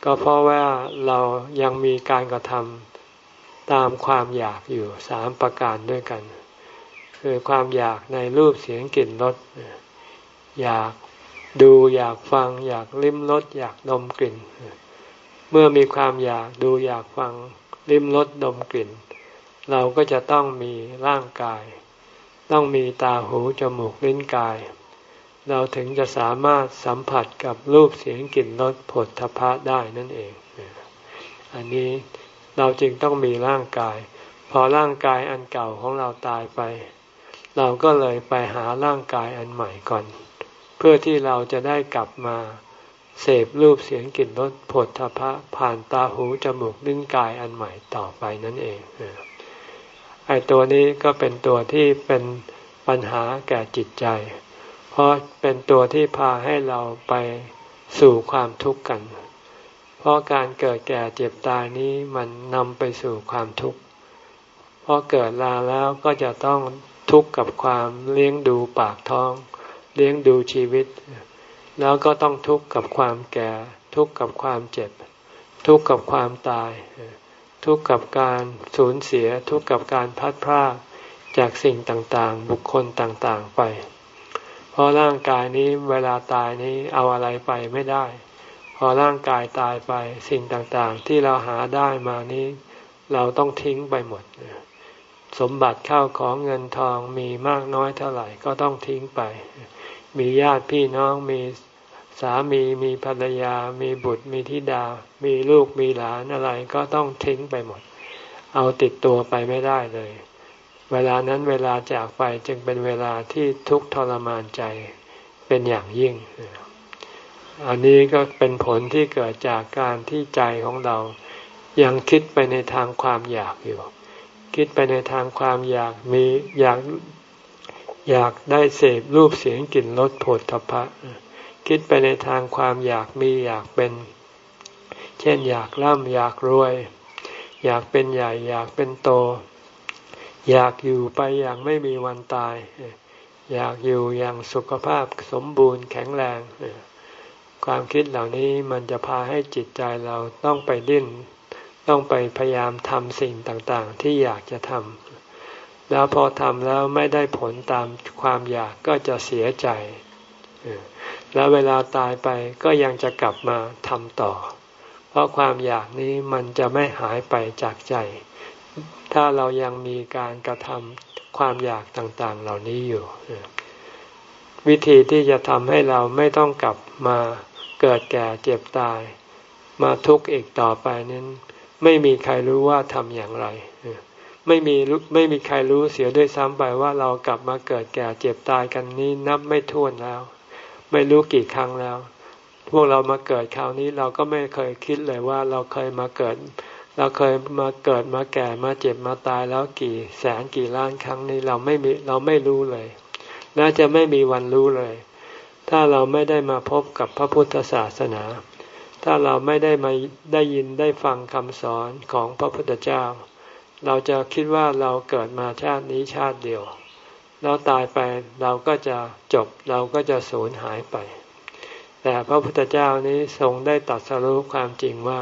ก็เพราะว่าเรายังมีการกระทำตามความอยากอยู่สามประการด้วยกัน คือความอยากในรูปเสียงกลิ่นรสอยากดูอยากฟัง อยากลิ้มรสอยากดมกลิ่น เมื่อมีความอยากดูอยากฟังลิ้มรสดมกลิ่น เราก็จะต้องมีร่างกาย ต้องมีตาหูจมูกลิ้นกาย เราถึงจะสามารถสัมผัสกับรูปเสียงกลิ่นรสผลทพะได้นั่นเอง อันนี้เราจึงต้องมีร่างกาย พอร่างกายอันเก่าของเราตายไป เราก็เลยไปหาร่างกายอันใหม่ก่อน เพื่อที่เราจะได้กลับมาเสพรูปเสียงกลิ่นรสผลทพะผ่านตาหูจมูกลิ้นกายอันใหม่ต่อไปนั่นเองไอตัวนี้ก็เป็นตัวที่เป็นปัญหาแก่จิตใจ เพราะเป็นตัวที่พาให้เราไปสู่ความทุกข์กัน เพราะการเกิดแก่เจ็บตายนี้มันนำไปสู่ความทุกข์เพราะเกิดลาแล้วก็จะต้องทุกข์กับความเลี้ยงดูปากท้อง เลี้ยงดูชีวิต แล้วก็ต้องทุกข์กับความแก่ ทุกข์กับความเจ็บ ทุกข์กับความตาย ทุกข์กับการสูญเสีย ทุกข์กับการพัดพรากจากสิ่งต่างๆ บุคคลต่างๆไป เพราะร่างกายนี้เวลาตายนี้เอาอะไรไปไม่ได้ พอร่างกายตายไปสิ่งต่างๆ ที่เราหาได้มานี้ เราต้องทิ้งไปหมด สมบัติเข้าของเงินทองมีมากน้อยเท่าไหร่ก็ต้องทิ้งไป มีญาติพี่น้องมีสามีมีภรรยา มีบุตรมีธิดา มีลูกมีหลานอะไรก็ต้องทิ้งไปหมด เอาติดตัวไปไม่ได้เลย เวลานั้นเวลาจากไปจึงเป็นเวลาที่ทุกข์ทรมานใจเป็นอย่างยิ่ง อันนี้ก็เป็นผลที่เกิดจากการที่ใจของเรา ยังคิดไปในทางความอยากอยู่ คิดไปในทางความอยากมีอยากอยากได้เสพรูปเสียงกลิ่นรสผลทพะ คิดไปในทางความอยากมีอยากเป็น เช่นอยากร่ำอยากรวย อยากเป็นใหญ่อยากเป็นโต อยากอยู่ไปอย่างไม่มีวันตาย อยากอยู่อย่างสุขภาพสมบูรณ์แข็งแรง ความคิดเหล่านี้มันจะพาให้จิตใจเราต้องไปดิ้น ต้องไปพยายามทำสิ่งต่างๆ ที่อยากจะทำแล้วพอทำแล้วไม่ได้ผลตามความอยากก็จะเสียใจ แล้วเวลาตายไปก็ยังจะกลับมาทำต่อ เพราะความอยากนี้มันจะไม่หายไปจากใจ ถ้าเรายังมีการกระทำความอยากต่างๆ เหล่านี้อยู่ วิธีที่จะทำให้เราไม่ต้องกลับมาเกิดแก่เจ็บตาย มาทุกข์อีกต่อไปนั้น ไม่มีใครรู้ว่าทำอย่างไรไม่มีไม่มีใครรู้เสียด้วยซ้ำไปว่าเรากลับมาเกิดแก่เจ็บตายกันนี้นับไม่ถ้วนแล้ว ไม่รู้กี่ครั้งแล้ว พวกเรามาเกิดคราวนี้เราก็ไม่เคยคิดเลยว่าเราเคยมาเกิด เราเคยมาเกิดมาแก่มาเจ็บมาตายแล้วกี่แสนกี่ล้านครั้งนี้เราไม่มีเราไม่รู้เลยและจะไม่มีวันรู้เลย ถ้าเราไม่ได้มาพบกับพระพุทธศาสนา ถ้าเราไม่ได้มาได้ยินได้ฟังคำสอนของพระพุทธเจ้า เราจะคิดว่าเราเกิดมาชาตินี้ชาติเดียวแล้วตายไปเราก็จะจบเราก็จะสูญหายไป แต่พระพุทธเจ้านี้ทรงได้ตัดสรุปความจริงว่า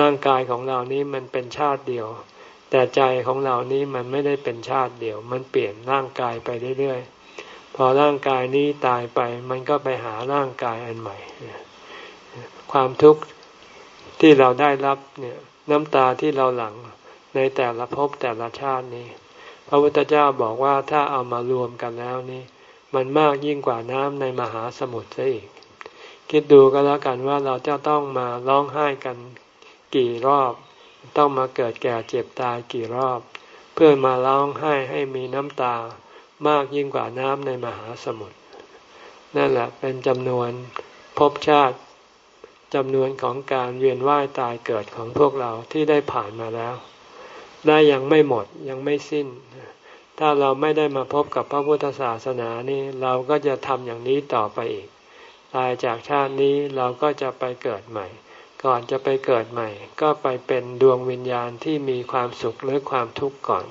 ร่างกายของเรานี้มันเป็นชาติเดียว แต่ใจของเรานี้มันไม่ได้เป็นชาติเดียว มันเปลี่ยนร่างกายไปเรื่อยๆ พอร่างกายนี้ตายไป มันก็ไปหาร่างกายอันใหม่ ความทุกข์ที่เราได้รับเนี่ยน้ำตาที่เราหลั่งในแต่ละภพแต่ละชาตินี้ พระพุทธเจ้าบอกว่าถ้าเอามารวมกันแล้วนี่มันมากยิ่งกว่าน้ำในมหาสมุทรซะอีก คิดดูก็แล้วกันว่าเราจะต้องมาร้องไห้กัน กี่รอบ ต้องมาเกิดแก่เจ็บตายกี่รอบ เพื่อมาร้องไห้ให้มีน้ำตามากยิ่งกว่าน้ำในมหาสมุทรนั่นแหละเป็นจำนวนภพชาติจำนวนของการเวียนว่ายตายเกิดของพวกเราที่ได้ผ่านมาแล้ว ได้ยังไม่หมดยังไม่สิ้น ถ้าเราไม่ได้มาพบกับพระพุทธศาสนานี่เราก็จะทำอย่างนี้ต่อไปอีก ตายจากชาตินี้เราก็จะไปเกิดใหม่ ก่อนจะไปเกิดใหม่ ก็ไปเป็นดวงวิญญาณที่มีความสุขหรือความทุกข์ก่อน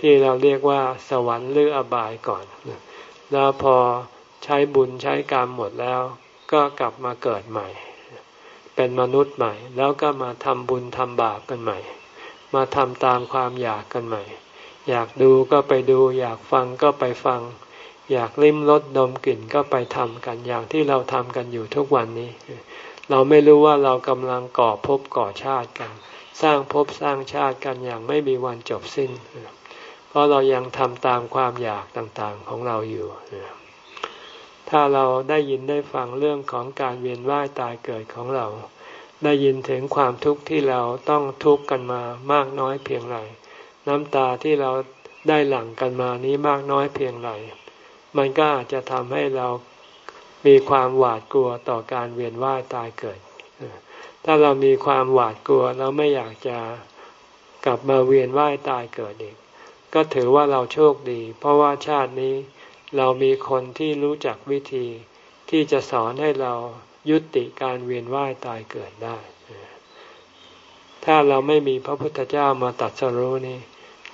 ที่เราเรียกว่าสวรรค์หรืออบายก่อน แล้วพอใช้บุญใช้กรรมหมดแล้ว ก็กลับมาเกิดใหม่ เป็นมนุษย์ใหม่ แล้วก็มาทำบุญทำบาปกันใหม่ มาทำตามความอยากกันใหม่ อยากดูก็ไปดู อยากฟังก็ไปฟัง อยากลิ้มรสดมกลิ่นก็ไปทำกันอย่างที่เราทำกันอยู่ทุกวันนี้ เราไม่รู้ว่าเรากำลังก่อภพก่อชาติกัน สร้างภพสร้างชาติกันอย่างไม่มีวันจบสิ้น เพราะเรายังทำตามความอยากต่างๆของเราอยู่ ถ้าเราได้ยินได้ฟังเรื่องของการเวียนว่ายตายเกิดของเรา ได้ยินถึงความทุกข์ที่เราต้องทุกข์กันมามากน้อยเพียงไรน้ำตาที่เราได้หลั่งกันมานี้มากน้อยเพียงไรมันก็อาจจะทำให้เรา มีความหวาดกลัวต่อการเวียนว่ายตายเกิด ถ้าเรามีความหวาดกลัวเราไม่อยากจะกลับมาเวียนว่ายตายเกิดอีก ก็ถือว่าเราโชคดี เพราะว่าชาตินี้เรามีคนที่รู้จักวิธีที่จะสอนให้เรายุติการเวียนว่ายตายเกิดได้ ถ้าเราไม่มีพระพุทธเจ้ามาตัดสรู้นี้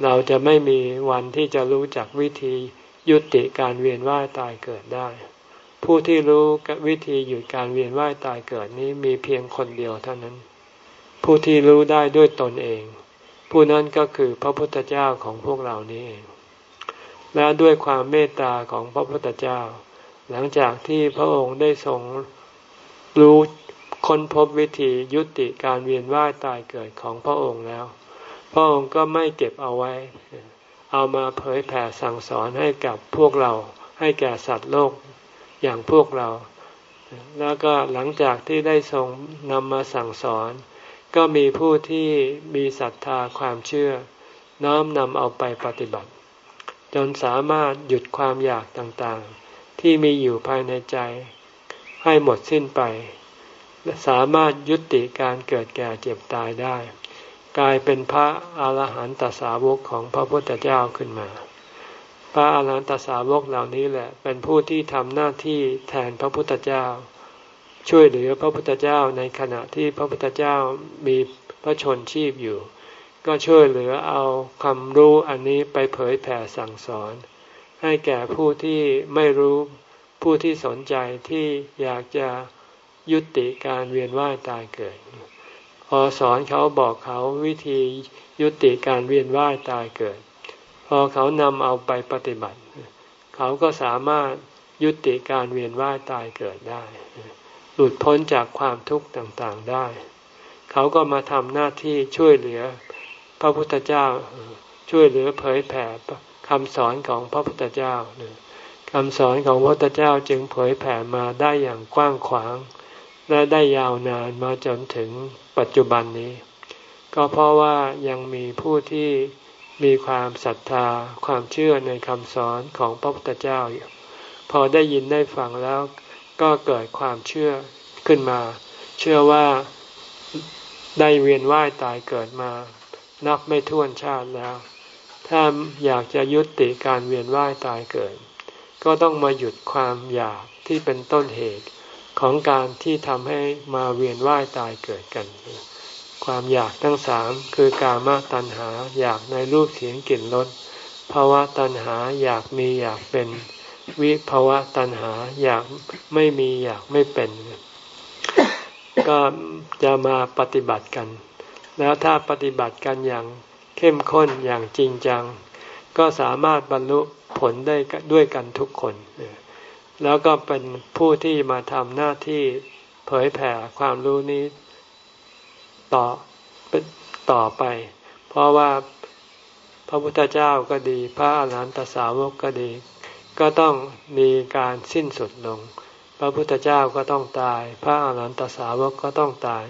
เราจะไม่มีวันที่จะรู้จักวิธียุติการเวียนว่ายตายเกิดได้ ผู้ที่รู้วิธีหยุดการเวียนว่ายตายเกิดนี้มีเพียงคนเดียวเท่านั้น ผู้ที่รู้ได้ด้วยตนเอง ผู้นั้นก็คือพระพุทธเจ้าของพวกเรานี้เอง และด้วยความเมตตาของพระพุทธเจ้า หลังจากที่พระองค์ได้ทรงรู้ค้นพบวิธียุติการเวียนว่ายตายเกิดของพระองค์แล้ว พระองค์ก็ไม่เก็บเอาไว้ เอามาเผยแผ่สั่งสอนให้กับพวกเราให้แก่สัตว์โลก อย่างพวกเรา แล้วก็หลังจากที่ได้ทรงนำมาสั่งสอน ก็มีผู้ที่มีศรัทธาความเชื่อ น้อมนำเอาไปปฏิบัติ จนสามารถหยุดความอยากต่างๆ ที่มีอยู่ภายในใจ ให้หมดสิ้นไป และสามารถยุติการเกิดแก่เจ็บตายได้ กลายเป็นพระอาหารหันตสาวกของพระพุทธเจ้าขึ้นมา พระอาหารหันตสาวกเหล่านี้แหละ เป็นผู้ที่ทำหน้าที่แทนพระพุทธเจ้า ช่วยเหลือพระพุทธเจ้าในขณะที่พระพุทธเจ้ามีพระชนชีพอยู่ ก็ช่วยเหลือเอาความรู้อันนี้ไปเผยแผ่สั่งสอน ให้แก่ผู้ที่ไม่รู้ผู้ที่สนใจที่อยากจะยุติการเวียนว่ายตายเกิด พอสอนเขาบอกเขาวิธียุติการเวียนว่ายตายเกิด พอเขานำเอาไปปฏิบัติ เขาก็สามารถยุติการเวียนว่ายตายเกิดได้ หลุดพ้นจากความทุกข์ต่างๆได้ เขาก็มาทำหน้าที่ช่วยเหลือพระพุทธเจ้าช่วยเหลือเผยแผ่คำสอนของพระพุทธเจ้าคำสอนของพระพุทธเจ้าจึงเผยแผ่มาได้อย่างกว้างขวาง และได้ยาวนานมาจนถึงปัจจุบันนี้ ก็เพราะว่ายังมีผู้ที่ มีความศรัทธาความเชื่อในคำสอนของพระพุทธเจ้าอยู่พอได้ยินได้ฟังแล้วก็เกิดความเชื่อขึ้นมา เชื่อว่าได้เวียนว่ายตายเกิดมา นับไม่ถ้วนชาติแล้ว ถ้าอยากจะยุติการเวียนว่ายตายเกิด ก็ต้องมาหยุดความอยากที่เป็นต้นเหตุของการที่ทำให้มาเวียนว่ายตายเกิดกัน ความอยากทั้งสามคือกามตัณหาอยากในรูปเสียงกลิ่นรสภาวะตัณหาอยากมีอยากเป็น วิภาวะตัณหาอยากไม่มีอยากไม่เป็น ก็จะมาปฏิบัติกัน แล้วถ้าปฏิบัติกันอย่างเข้มข้นอย่างจริงจัง ก็สามารถบรรลุผลได้ด้วยกันทุกคน แล้วก็เป็นผู้ที่มาทำหน้าที่เผยแผ่ความรู้นี้ ต่อต่อไป เพราะว่าพระพุทธเจ้าก็ดี พระอาหารหันตสาวกก็ดี ก็ต้องมีการสิ้นสุดลง พระพุทธเจ้าก็ต้องตาย พระอาหารหันตสาวกก็ต้องตาย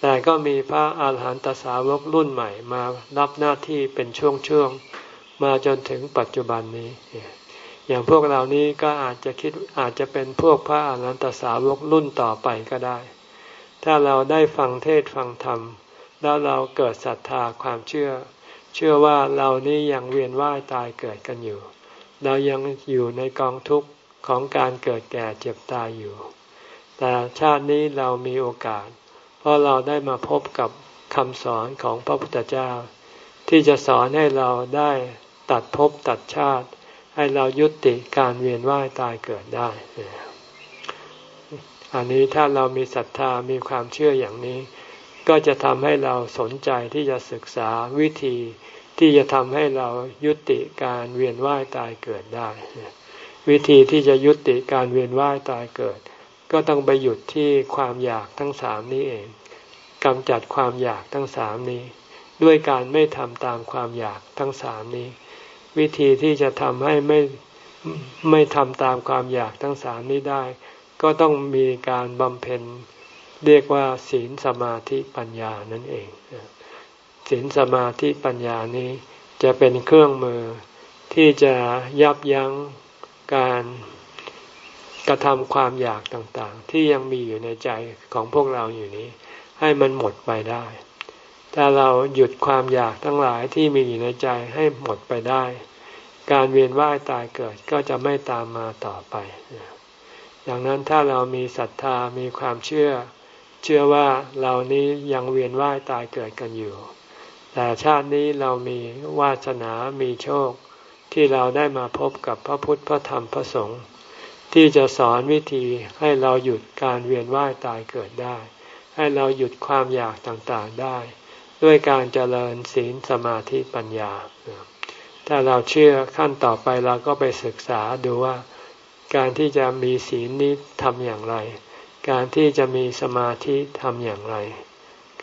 แต่ก็มีพระอาหารหันตสาวกรุ่นใหม่มารับหน้าที่เป็นช่วงๆมาจนถึงปัจจุบันนี้อย่างพวกเรานี้ก็อาจจะคิดอาจจะเป็นพวกพระอรหันตสาวกรุ่นต่อไปก็ได้ ถ้าเราได้ฟังเทศฟังธรรม แล้วเราเกิดศรัทธาความเชื่อ เชื่อว่าเรานี้ยังเวียนว่ายตายเกิดกันอยู่ เรายังอยู่ในกองทุกข์ของการเกิดแก่เจ็บตายอยู่ แต่ชาตินี้เรามีโอกาส เพราะเราได้มาพบกับคำสอนของพระพุทธเจ้า ที่จะสอนให้เราได้ตัดภพตัดชาติ ให้เรายุติการเวียนว่ายตายเกิดได้ อันนี้ถ้าเรามีศรัทธามีความเชื่ออย่างนี้ ก็จะทำให้เราสนใจที่จะศึกษาวิธี ที่จะทำให้เรายุติการเวียนว่ายตายเกิดได้ วิธีที่จะยุติการเวียนว่ายตายเกิด ก็ต้องไปหยุดที่ความอยากทั้งสามนี้เองกำจัดความอยากทั้งสามนี้ ด้วยการไม่ทำตามความอยากทั้งสามนี้ วิธีที่จะทำให้ไม่ไม่ทำตามความอยากทั้งสามนี้ได้ ก็ต้องมีการบำเพ็ญเรียกว่า ศีลสมาธิปัญญานั่นเอง ศีลสมาธิปัญญานี้จะเป็นเครื่องมือที่จะยับยั้งการกระทำความอยากต่างๆ ที่ยังมีอยู่ในใจของพวกเราอยู่นี้ ให้มันหมดไปได้ ถ้าเราหยุดความอยากทั้งหลายที่มีอยู่ในใจให้หมดไปได้ การเวียนว่ายตายเกิดก็จะไม่ตามมาต่อไป ดังนั้นถ้าเรามีศรัทธามีความเชื่อ เชื่อว่าเรานี้ยังเวียนว่ายตายเกิดกันอยู่ แต่ชาตินี้เรามีวาสนามีโชค ที่เราได้มาพบกับพระพุทธพระธรรมพระสงฆ์ที่จะสอนวิธีให้เราหยุดการเวียนว่ายตายเกิดได้ ให้เราหยุดความอยากต่างๆได้ ด้วยการเจริญศีลสมาธิปัญญา ถ้าเราเชื่อขั้นต่อไปเราก็ไปศึกษาดูว่า การที่จะมีศีลนี้ทำอย่างไร การที่จะมีสมาธิทำอย่างไร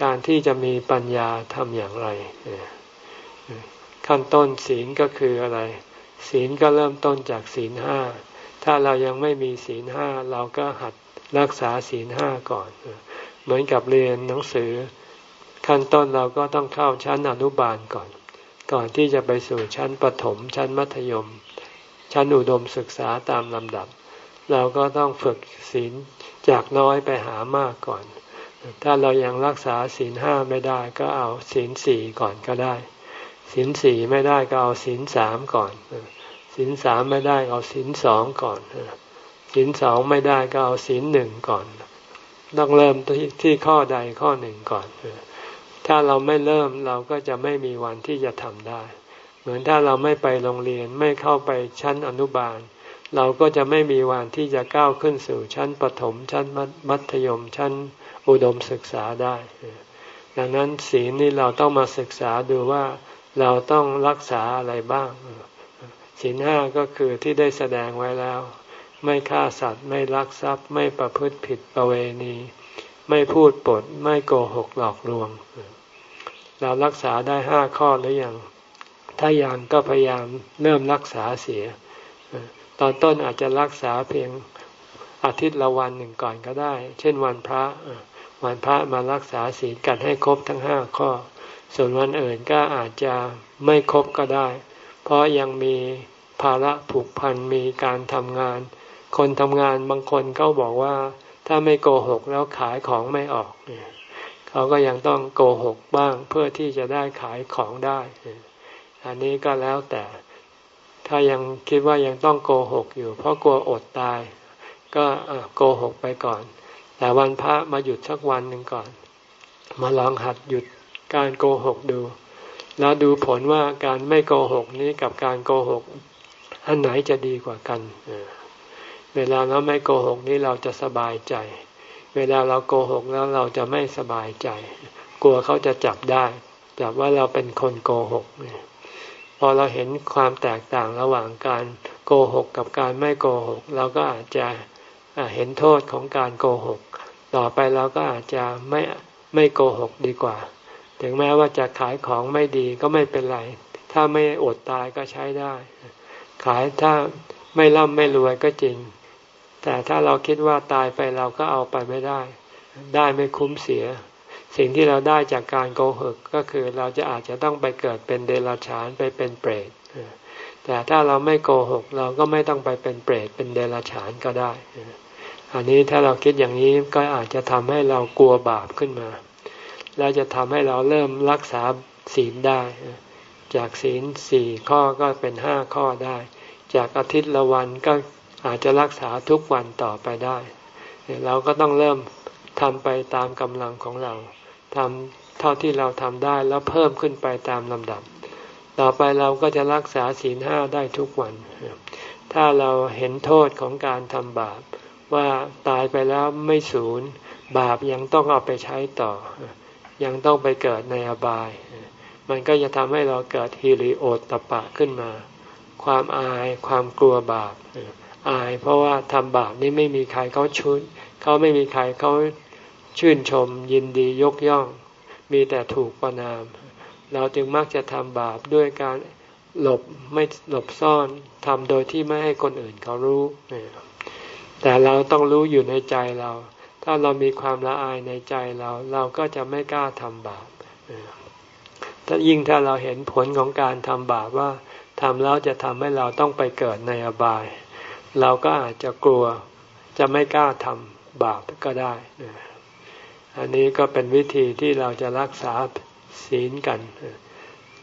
การที่จะมีปัญญาทำอย่างไร ขั้นต้นศีลก็คืออะไร ศีลก็เริ่มต้นจากศีลห้า ถ้าเรายังไม่มีศีลห้าเราก็หัดรักษาศีลห้าก่อน เหมือนกับเรียนหนังสือ ขั้นต้นเราก็ต้องเข้าชั้นอนุบาลก่อน ก่อนที่จะไปสู่ชั้นประถมชั้นมัธยม ชั้นอุดมศึกษาตามลำดับ เราก็ต้องฝึกศีลจากน้อยไปหามากก่อน ถ้าเรายังรักษาศีลห้าไม่ได้ก็เอาศีลสี่ก่อนก็ได้ศีลสี่ไม่ได้ก็เอาศีลสามก่อนศีลสามไม่ได้เอาศีลสองก่อนศีลสองไม่ได้ก็เอาศีลหนึ่งก่อนต้องเริ่มที่ข้อใดข้อหนึ่งก่อนถ้าเราไม่เริ่มเราก็จะไม่มีวันที่จะทำได้ เหมือนถ้าเราไม่ไปโรงเรียนไม่เข้าไปชั้นอนุบาล เราก็จะไม่มีวันที่จะก้าวขึ้นสู่ชั้นประถมชั้นมัธยมชั้นอุดมศึกษาได้ ดังนั้นศีลนี่เราต้องมาศึกษาดูว่าเราต้องรักษาอะไรบ้างศีลห้าก็คือที่ได้แสดงไว้แล้ว ไม่ฆ่าสัตว์ไม่ลักทรัพย์ ไม่ประพฤติผิดประเวณี ไม่พูดปด ไม่โกหกหลอกลวง เรารักษาได้ห้าข้อหรือยัง ถ้ายังก็พยายามเริ่มรักษาเสีย ตอนต้นอาจจะรักษาเพียงอาทิตย์ละวันหนึ่งก่อนก็ได้ เช่นวันพระ วันพระมารักษาศีลกันให้ครบทั้งห้าข้อ ส่วนวันอื่นก็อาจจะไม่ครบก็ได้ เพราะยังมีภาระผูกพันมีการทำงาน คนทำงานบางคนเขาบอกว่าถ้าไม่โกหกแล้วขายของไม่ออก เขาก็ยังต้องโกหกบ้างเพื่อที่จะได้ขายของได้ อันนี้ก็แล้วแต่ ถ้ายังคิดว่ายังต้องโกหกอยู่ เพราะกลัวอดตาย ก็โกหกไปก่อน แต่วันพระมาหยุดสักวันหนึ่งก่อน มาลองหัดหยุดการโกหกดู แล้วดูผลว่าการไม่โกหกนี้กับการโกหก อันไหนจะดีกว่ากัน เวลาเราไม่โกหกนี้เราจะสบายใจ เวลาเราโกหกแล้วเราจะไม่สบายใจ กลัวเขาจะจับได้ จับว่าเราเป็นคนโกหก พอเราเห็นความแตกต่างระหว่างการโกหกกับการไม่โกหกเราก็อาจจะเห็นโทษของการโกหก ต่อไปเราก็อาจจะไม่ไม่โกหกดีกว่า ถึงแม้ว่าจะขายของไม่ดีก็ไม่เป็นไร ถ้าไม่อดตายก็ใช้ได้ ขายถ้าไม่ร่ำไม่รวยก็จริง แต่ถ้าเราคิดว่าตายไปเราก็เอาไปไม่ได้ ได้ไม่คุ้มเสีย สิ่งที่เราได้จากการโกหกก็คือเราจะอาจจะต้องไปเกิดเป็นเดรัจฉานไปเป็นเปรตแต่ถ้าเราไม่โกหกเราก็ไม่ต้องไปเป็นเปรตเป็นเดรัจฉานก็ได้ อันนี้ถ้าเราคิดอย่างนี้ก็อาจจะทำให้เรากลัวบาปขึ้นมา แล้วจะทำให้เราเริ่มรักษาศีลได้ จากศีลสี่ข้อก็เป็นห้าข้อได้ จากอาทิตย์ละวันก็อาจจะรักษาทุกวันต่อไปได้ เราก็ต้องเริ่มทำไปตามกำลังของเรา ทำเท่าที่เราทำได้แล้วเพิ่มขึ้นไปตามลำดับ ต่อไปเราก็จะรักษาศีลห้าได้ทุกวัน ถ้าเราเห็นโทษของการทำบาป ว่าตายไปแล้วไม่สูญบาปยังต้องเอาไปใช้ต่อ ยังต้องไปเกิดในอบาย มันก็จะทำให้เราเกิดฮิริโอตตปะขึ้นมา ความอายความกลัวบาปอายเพราะว่าทำบาปนี้ไม่มีใครเขาชุนเขาไม่มีใครเขา ชื่นชมยินดียกย่อง มีแต่ถูกประนาม เราจึงมักจะทำบาปด้วยการหลบไม่หลบซ่อนทำโดยที่ไม่ให้คนอื่นเขารู้ แต่เราต้องรู้อยู่ในใจเรา ถ้าเรามีความละอายในใจเรา เราก็จะไม่กล้าทำบาปถ้ายิ่งถ้าเราเห็นผลของการทำบาปว่าทำแล้วจะทำให้เราต้องไปเกิดในอบาย เราก็อาจจะกลัวจะไม่กล้าทำบาปก็ได้ อันนี้ก็เป็นวิธีที่เราจะรักษาศีลกัน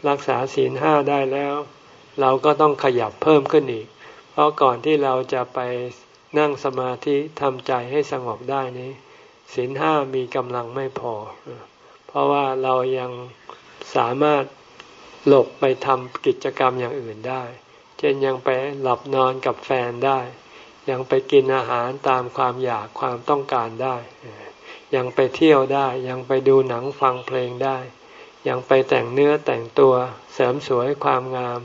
รักษาศีลห้าได้แล้ว เราก็ต้องขยับเพิ่มขึ้นอีก เพราะก่อนที่เราจะไปนั่งสมาธิทำใจให้สงบได้นี้ศีลห้ามีกำลังไม่พอ เพราะว่าเรายังสามารถหลบไปทำกิจกรรมอย่างอื่นได้ เช่นยังไปหลับนอนกับแฟนได้ ยังไปกินอาหารตามความอยากความต้องการได้ ยังไปเที่ยวได้ ยังไปดูหนังฟังเพลงได้ ยังไปแต่งเนื้อแต่งตัวเสริมสวยความงาม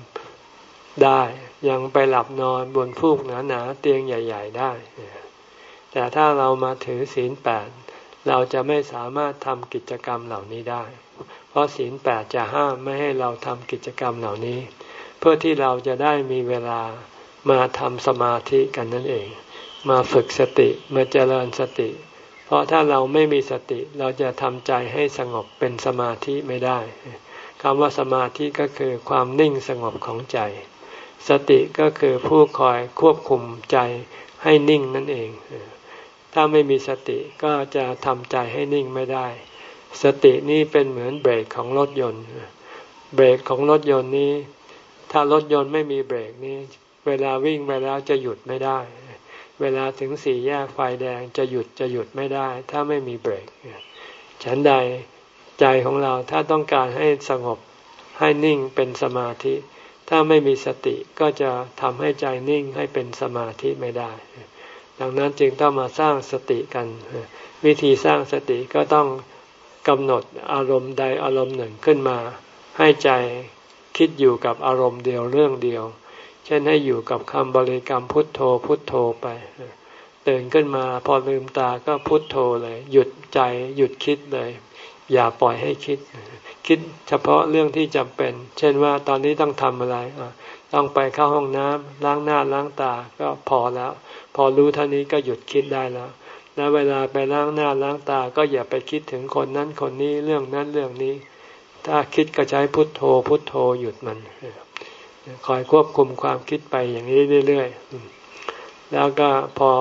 ได้ ยังไปหลับนอนบนฟูกหนาๆเตียงใหญ่ ๆ ได้ แต่ถ้าเรามาถือศีลแปดเราจะไม่สามารถทำกิจกรรมเหล่านี้ได้ เพราะศีลแปดจะห้ามไม่ให้เราทำกิจกรรมเหล่านี้ เพื่อที่เราจะได้มีเวลามาทำสมาธิกันนั่นเอง มาฝึกสติมาเจริญสติ เพราะถ้าเราไม่มีสติเราจะทำใจให้สงบเป็นสมาธิไม่ได้คำว่าสมาธิก็คือความนิ่งสงบของใจ สติก็คือผู้คอยควบคุมใจให้นิ่งนั่นเอง ถ้าไม่มีสติก็จะทำใจให้นิ่งไม่ได้ สตินี่เป็นเหมือนเบรกของรถยนต์ เบรกของรถยนต์นี้ ถ้ารถยนต์ไม่มีเบรกนี้ เวลาวิ่งไปแล้วจะหยุดไม่ได้ เวลาถึงสี่แยกไฟแดงจะหยุดจะหยุดไม่ได้ ถ้าไม่มีเบรกฉันใดใจของเราถ้าต้องการให้สงบให้นิ่งเป็นสมาธิ ถ้าไม่มีสติก็จะทำให้ใจนิ่งให้เป็นสมาธิไม่ได้ ดังนั้นจึงต้องมาสร้างสติกัน วิธีสร้างสติก็ต้องกำหนดอารมณ์ใดอารมณ์หนึ่งขึ้นมา ให้ใจคิดอยู่กับอารมณ์เดียวเรื่องเดียว เช่นให้อยู่กับคำบริกรรมพุทโธพุทโธไปตื่นขึ้นมาพอลืมตาก็พุทโธเลย หยุดใจหยุดคิดเลย อย่าปล่อยให้คิด คิดเฉพาะเรื่องที่จำเป็น เช่นว่าตอนนี้ต้องทำอะไรต้องไปเข้าห้องน้ำล้างหน้าล้างตาก็พอแล้ว พอรู้เท่านี้ก็หยุดคิดได้แล้วแล้วเวลาไปล้างหน้าล้างตาก็อย่าไปคิดถึงคนนั้นคนนี้เรื่องนั้นเรื่องนี้ ถ้าคิดก็ใช้พุทโธพุทโธหยุดมัน คอยควบคุมความคิดไปอย่างนี้เรื่อยๆ แล้วก็พอ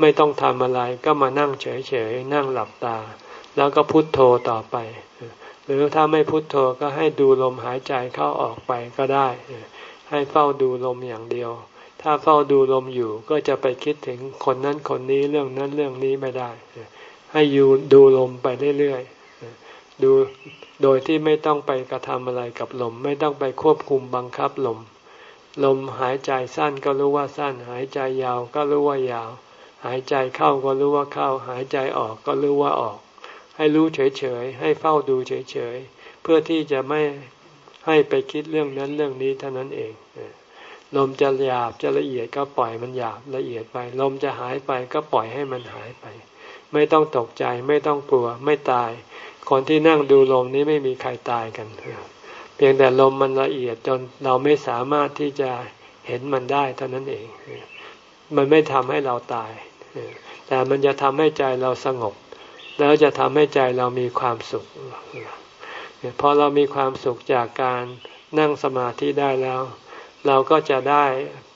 ไม่ต้องทำอะไรก็มานั่งเฉยๆ นั่งหลับตา แล้วก็พุทโธต่อไป หรือถ้าไม่พุทโธก็ให้ดูลมหายใจเข้าออกไปก็ได้ ให้เฝ้าดูลมอย่างเดียว ถ้าเฝ้าดูลมอยู่ก็จะไปคิดถึงคนนั้นคนนี้เรื่องนั้นเรื่องนี้ไม่ได้ ให้อยู่ดูลมไปเรื่อยๆ ดู โดยที่ไม่ต้องไปกระทำอะไรกับลม ไม่ต้องไปควบคุมบังคับลม ลมหายใจสั้นก็รู้ว่าสั้น หายใจยาวก็รู้ว่ายาว หายใจเข้าก็รู้ว่าเข้า หายใจออกก็รู้ว่าออก ให้รู้เฉยๆ ให้เฝ้าดูเฉยๆ เพื่อที่จะไม่ให้ไปคิดเรื่องนั้นเรื่องนี้เท่านั้นเองลมจะหยาบจะละเอียดก็ปล่อยมันหยาบละเอียดไป ลมจะหายไปก็ปล่อยให้มันหายไป ไม่ต้องตกใจไม่ต้องกลัวไม่ตาย คนที่นั่งดูลมนี้ไม่มีใครตายกันเพียงแต่ลมมันละเอียดจนเราไม่สามารถที่จะเห็นมันได้เท่านั้นเอง มันไม่ทำให้เราตาย แต่มันจะทำให้ใจเราสงบ แล้วจะทำให้ใจเรามีความสุขพอเรามีความสุขจากการนั่งสมาธิได้แล้ว เราก็จะได้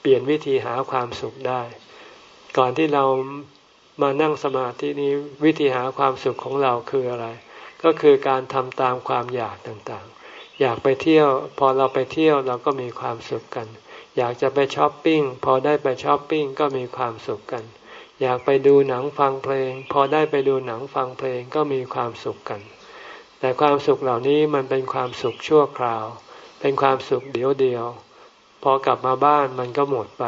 เปลี่ยนวิธีหาความสุขได้ ก่อนที่เรามานั่งสมาธินี้วิธีหาความสุขของเราคืออะไร ก็คือการทำตามความอยากต่างๆ อยากไปเที่ยว พอเราไปเที่ยวเราก็มีความสุขกัน อยากจะไปช้อปปิ้ง พอได้ไปช้อปปิ้งก็มีความสุขกัน อยากไปดูหนังฟังเพลง พอได้ไปดูหนังฟังเพลงก็มีความสุขกัน แต่ความสุขเหล่านี้มันเป็นความสุขชั่วคราว เป็นความสุขเดียวเดียวพอกลับมาบ้านมันก็หมดไป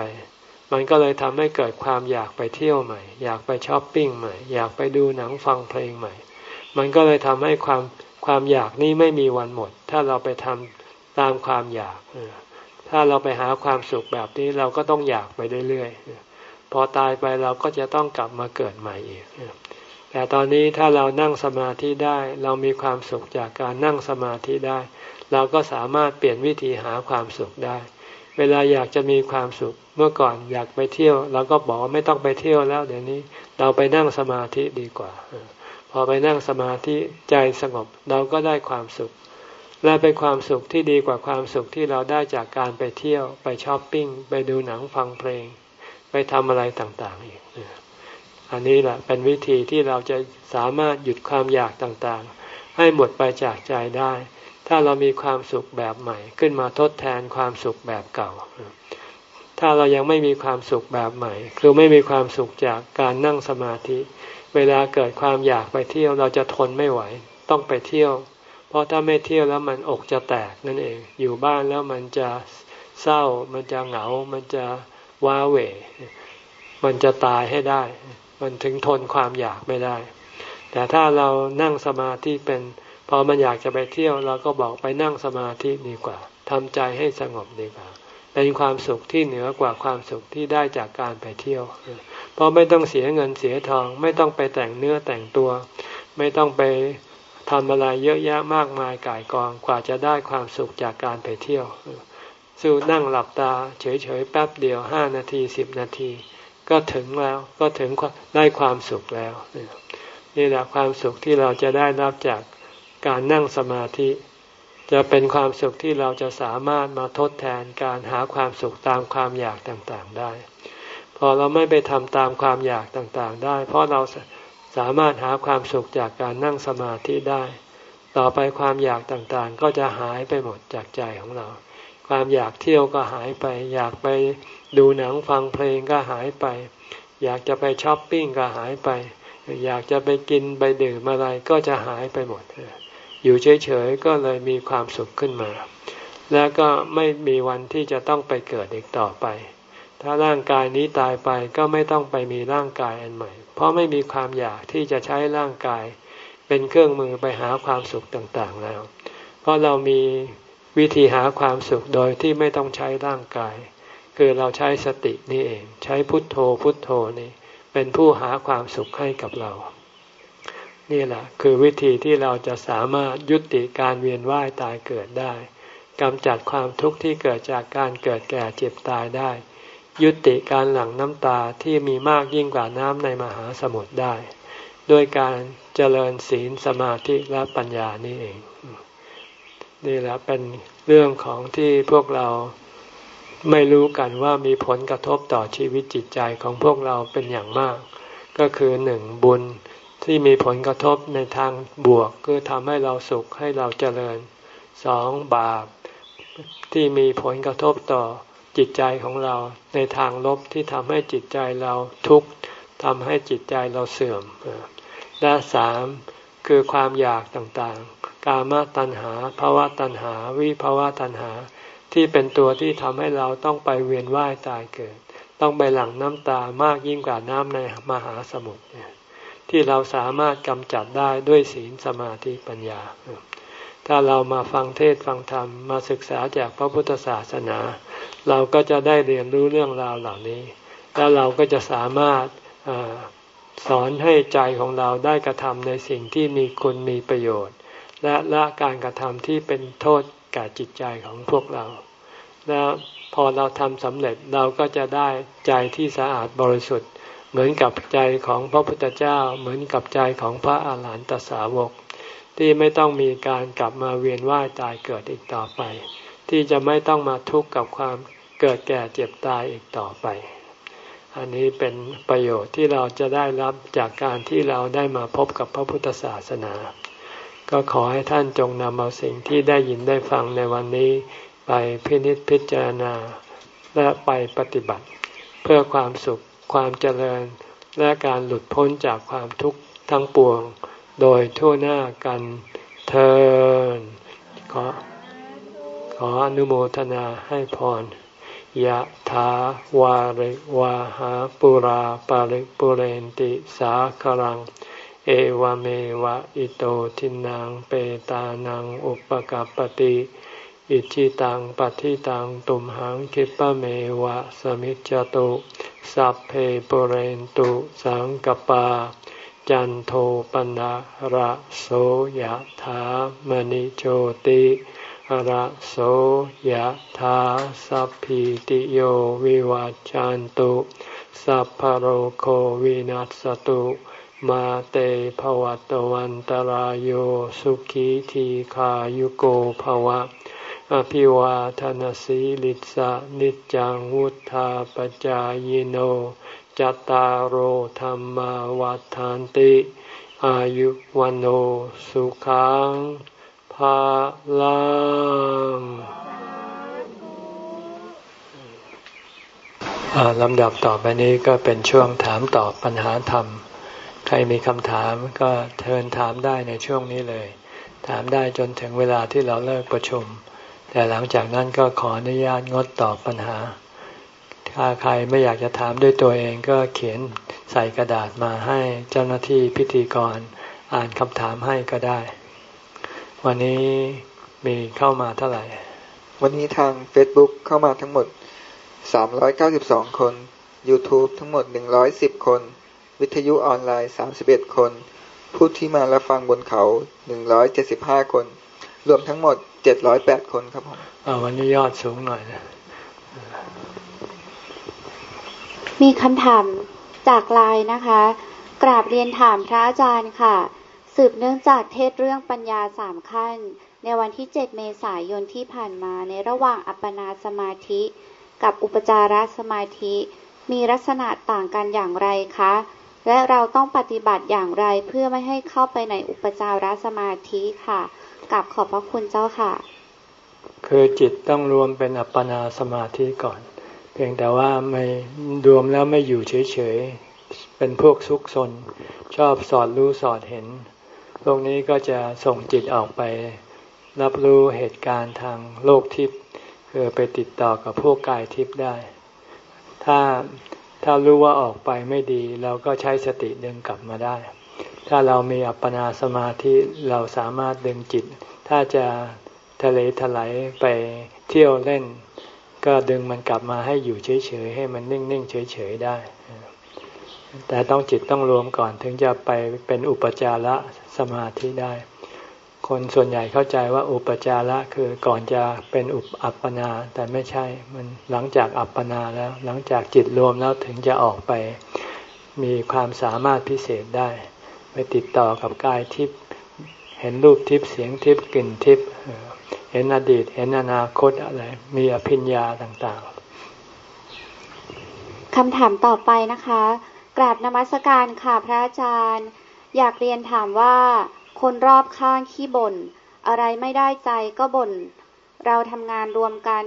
มันก็เลยทำให้เกิดความอยากไปเที่ยวใหม่ อยากไปช้อปปิ้งใหม่ อยากไปดูหนังฟังเพลงใหม่ มันก็เลยทำให้ความความอยากนี้ไม่มีวันหมด ถ้าเราไปทำตามความอยาก ถ้าเราไปหาความสุขแบบนี้เราก็ต้องอยากไปเรื่อยๆ พอตายไปเราก็จะต้องกลับมาเกิดใหม่อีก แต่ตอนนี้ถ้าเรานั่งสมาธิได้ เรามีความสุขจากการนั่งสมาธิได้ เราก็สามารถเปลี่ยนวิธีหาความสุขได้ เวลาอยากจะมีความสุขเมื่อก่อนอยากไปเที่ยว เราก็บอกไม่ต้องไปเที่ยวแล้วเดี๋ยวนี้ เราไปนั่งสมาธิดีกว่า อไปนั่งสมาธิใจสงบเราก็ได้ความสุข และเป็นความสุขที่ดีกว่าความสุขที่เราได้จากการไปเที่ยวไปช้อปปิ้ง ไปดูหนังฟังเพลง ไปทำอะไรต่างๆอีกอันนี้แหละเป็นวิธีที่เราจะสามารถหยุดความอยากต่างๆ ให้หมดไปจากใจได้ ถ้าเรามีความสุขแบบใหม่ ขึ้นมาทดแทนความสุขแบบเก่า ถ้าเรายังไม่มีความสุขแบบใหม่ คือไม่มีความสุขจากการนั่งสมาธิ เวลาเกิดความอยากไปเที่ยวเราจะทนไม่ไหว ต้องไปเที่ยว เพราะถ้าไม่เที่ยวแล้วมันอกจะแตกนั่นเอง อยู่บ้านแล้วมันจะเศร้า มันจะเหงา มันจะว้าเหวมันจะตายให้ได้ มันถึงทนความอยากไม่ได้ แต่ถ้าเรานั่งสมาธิเป็น พอมันอยากจะไปเที่ยวเราก็บอกไปนั่งสมาธิดีกว่าทำใจให้สงบดีกว่า เป็นความสุขที่เหนือกว่าความสุขที่ได้จากการไปเที่ยว เพราะไม่ต้องเสียเงินเสียทอง ไม่ต้องไปแต่งเนื้อแต่งตัว ไม่ต้องไปทำอะไรเยอะแยะมากมายก่ายกองกว่าจะได้ความสุขจากการไปเที่ยวสู้นั่งหลับตา เฉยๆแป๊บเดียวห้านาทีสิบนาที ก็ถึงแล้วก็ถึงได้ความสุขแล้วนี่แหละความสุขที่เราจะได้รับจากการนั่งสมาธิ จะเป็นความสุขที่เราจะสามารถมาทดแทนการหาความสุขตามความอยากต่างๆได้ พอเราไม่ไปทำตามความอยากต่างๆได้ เพราะเราสามารถหาความสุขจากการนั่งสมาธิได้ ต่อไปความอยากต่างๆ ก็จะหายไปหมดจากใจของเรา ความอยากเที่ยวก็หายไป อยากไปดูหนังฟังเพลงก็หายไป อยากจะไปช้อปปิ้งก็หายไป อยากจะไปกินไปดื่มอะไรก็จะหายไปหมด อยู่เฉยๆก็เลยมีความสุขขึ้นมา แล้วก็ไม่มีวันที่จะต้องไปเกิดอีกต่อไป ถ้าร่างกายนี้ตายไปก็ไม่ต้องไปมีร่างกายอันใหม่ เพราะไม่มีความอยากที่จะใช้ร่างกาย เป็นเครื่องมือไปหาความสุขต่างๆแล้ว เพราะเรามีวิธีหาความสุขโดยที่ไม่ต้องใช้ร่างกาย คือเราใช้สตินี่เอง ใช้พุทโธพุทโธนี่เป็นผู้หาความสุขให้กับเรา นี่แหละคือวิธีที่เราจะสามารถยุติการเวียนว่ายตายเกิดได้กำจัดความทุกข์ที่เกิดจากการเกิดแก่เจ็บตายได้ ยุติการหลั่งน้ำตาที่มีมากยิ่งกว่าน้ำในมหาสมุทรได้ ด้วยการเจริญศีลสมาธิและปัญญานี่เอง นี่แหละเป็นเรื่องของที่พวกเราไม่รู้กันว่ามีผลกระทบต่อชีวิตจิตใจของพวกเราเป็นอย่างมาก ก็คือหนึ่งบุญที่มีผลกระทบในทางบวก คือทำให้เราสุขให้เราเจริญสองบาปที่มีผลกระทบต่อ จิตใจของเราในทางลบที่ทำให้จิตใจเราทุกข์ทำให้จิตใจเราเสื่อม และสามคือความอยากต่างๆ กามตัณหาภาวะตัณหา วิภาวะตัณหา ที่เป็นตัวที่ทำให้เราต้องไปเวียนว่ายตายเกิด ต้องไปหลั่งน้ำตามากยิ่งกว่าน้ำในมหาสมุทรที่เราสามารถกำจัดได้ด้วยศีลสมาธิปัญญา ถ้าเรามาฟังเทศฟังธรรมมาศึกษาจากพระพุทธศาสนา เราก็จะได้เรียนรู้เรื่องราวเหล่านี้ แล้วเราก็จะสามารถอสอนให้ใจของเราได้กระทำในสิ่งที่มีคุณมีประโยชน์ และละการกระทำที่เป็นโทษแก่จิตใจของพวกเรา แล้วพอเราทำสำเร็จเราก็จะได้ใจที่สะอาดบริสุทธิ์ เหมือนกับใจของพระพุทธเจ้า เหมือนกับใจของพระอาหารหันตสาวก ที่ไม่ต้องมีการกลับมาเวียนว่ายตายเกิดอีกต่อไป ที่จะไม่ต้องมาทุกข์กับความเกิดแก่เจ็บตายอีกต่อไป อันนี้เป็นประโยชน์ที่เราจะได้รับจากการที่เราได้มาพบกับพระพุทธศาสนา ก็ขอให้ท่านจงนำเอาสิ่งที่ได้ยินได้ฟังในวันนี้ ไปพินิจพิจารณา และไปปฏิบัติ เพื่อความสุขความเจริญ และการหลุดพ้นจากความทุกข์ทั้งปวง โดยทั่วหน้ากันเทินขอ ออนุโมทนาให้พรยะถาวาริวาหาปุราปาริปุเรนติสาครัง เอวเมวะอิโตทินังเปตานังอุปกัปติอิจิตังปฏิตังตุมหังคิปะเมวะสมิจจตุสัพเพปุเรนตุสังกปา จันโทปนะระโสยถามณิโชติ ระโสยถาสัพพิติโยวิวัจจันตุสัพพโรโควินัสตุมาเตภวัตวันตารโยสุขีทีขายุโกภวะ อภิวาทานสีลิสะนิจังวุธาปจายโนจตารโหธรรมวัฏานติ อายุวันโอสุขัง ภาลังลำดับต่อไปนี้ก็เป็นช่วงถามตอบปัญหาธรรม ใครมีคำถามก็เชิญถามได้ในช่วงนี้เลย ถามได้จนถึงเวลาที่เราเลิกประชุม แต่หลังจากนั้นก็ขออนุญาตงดตอบปัญหา ถ้าใครไม่อยากจะถามด้วยตัวเองก็เขียนใส่กระดาษมาให้เจ้าหน้าที่พิธีกรอ่านคำถามให้ก็ได้ วันนี้มีเข้ามาเท่าไหร่ วันนี้ทาง Facebook เข้ามาทั้งหมด 392 คน YouTube ทั้งหมด 110 คน วิทยุออนไลน์ 31 คน ผู้ที่มารับฟังบนเขา 175 คน รวมทั้งหมดเจ็ดร้อยแปดคนครับผมวันนี้ยอดสูงหน่อยนะ มีคำถามจากไลน์นะคะ กราบเรียนถามพระอาจารย์ค่ะ สืบเนื่องจากเทศเรื่องปัญญาสามขั้น ในวันที่ 7 เมษายนที่ผ่านมาในระหว่างอัปปนาสมาธิ กับอุปจารสมาธิ มีลักษณะต่างกันอย่างไรคะ และเราต้องปฏิบัติอย่างไรเพื่อไม่ให้เข้าไปในอุปจารสมาธิค่ะกับขอบพระคุณเจ้าค่ะ คือจิตต้องรวมเป็นอัปปนาสมาธิก่อน เพียงแต่ว่าไม่รวมแล้วไม่อยู่เฉยๆเป็นพวกซุกซนชอบสอดรู้สอดเห็น พวกนี้ก็จะส่งจิตออกไป รับรู้เหตุการณ์ทางโลกทิพย์คือไปติดต่อกับพวกกายทิพย์ได้ ถ้าถ้ารู้ว่าออกไปไม่ดี เราก็ใช้สติดึงกลับมาได้ ถ้าเรามีอัปปนาสมาธิเราสามารถดึงจิต ถ้าจะทะเลถลายไปเที่ยวเล่น ก็ดึงมันกลับมาให้อยู่เฉยๆให้มันนิ่งๆเฉยๆได้ แต่ต้องจิตต้องรวมก่อนถึงจะไปเป็นอุปจาระสมาธิได้ คนส่วนใหญ่เข้าใจว่าอุปจาระคือก่อนจะเป็นอุปอัปปนา แต่ไม่ใช่มันหลังจากอัปปนาแล้ว หลังจากจิตรวมแล้วถึงจะออกไปมีความสามารถพิเศษได้ ไปติดต่อกับกายทิพย์เห็นรูปทิพย์เสียงทิพย์กลิ่นทิพย์เห็นอดีต เห็นอนาคตอะไร มีอภิญญาต่างๆคำถามต่อไปนะคะ กราบนมัสการค่ะพระอาจารย์ อยากเรียนถามว่า คนรอบข้างขี้บ่น อะไรไม่ได้ใจก็บ่น เราทำงานรวมกัน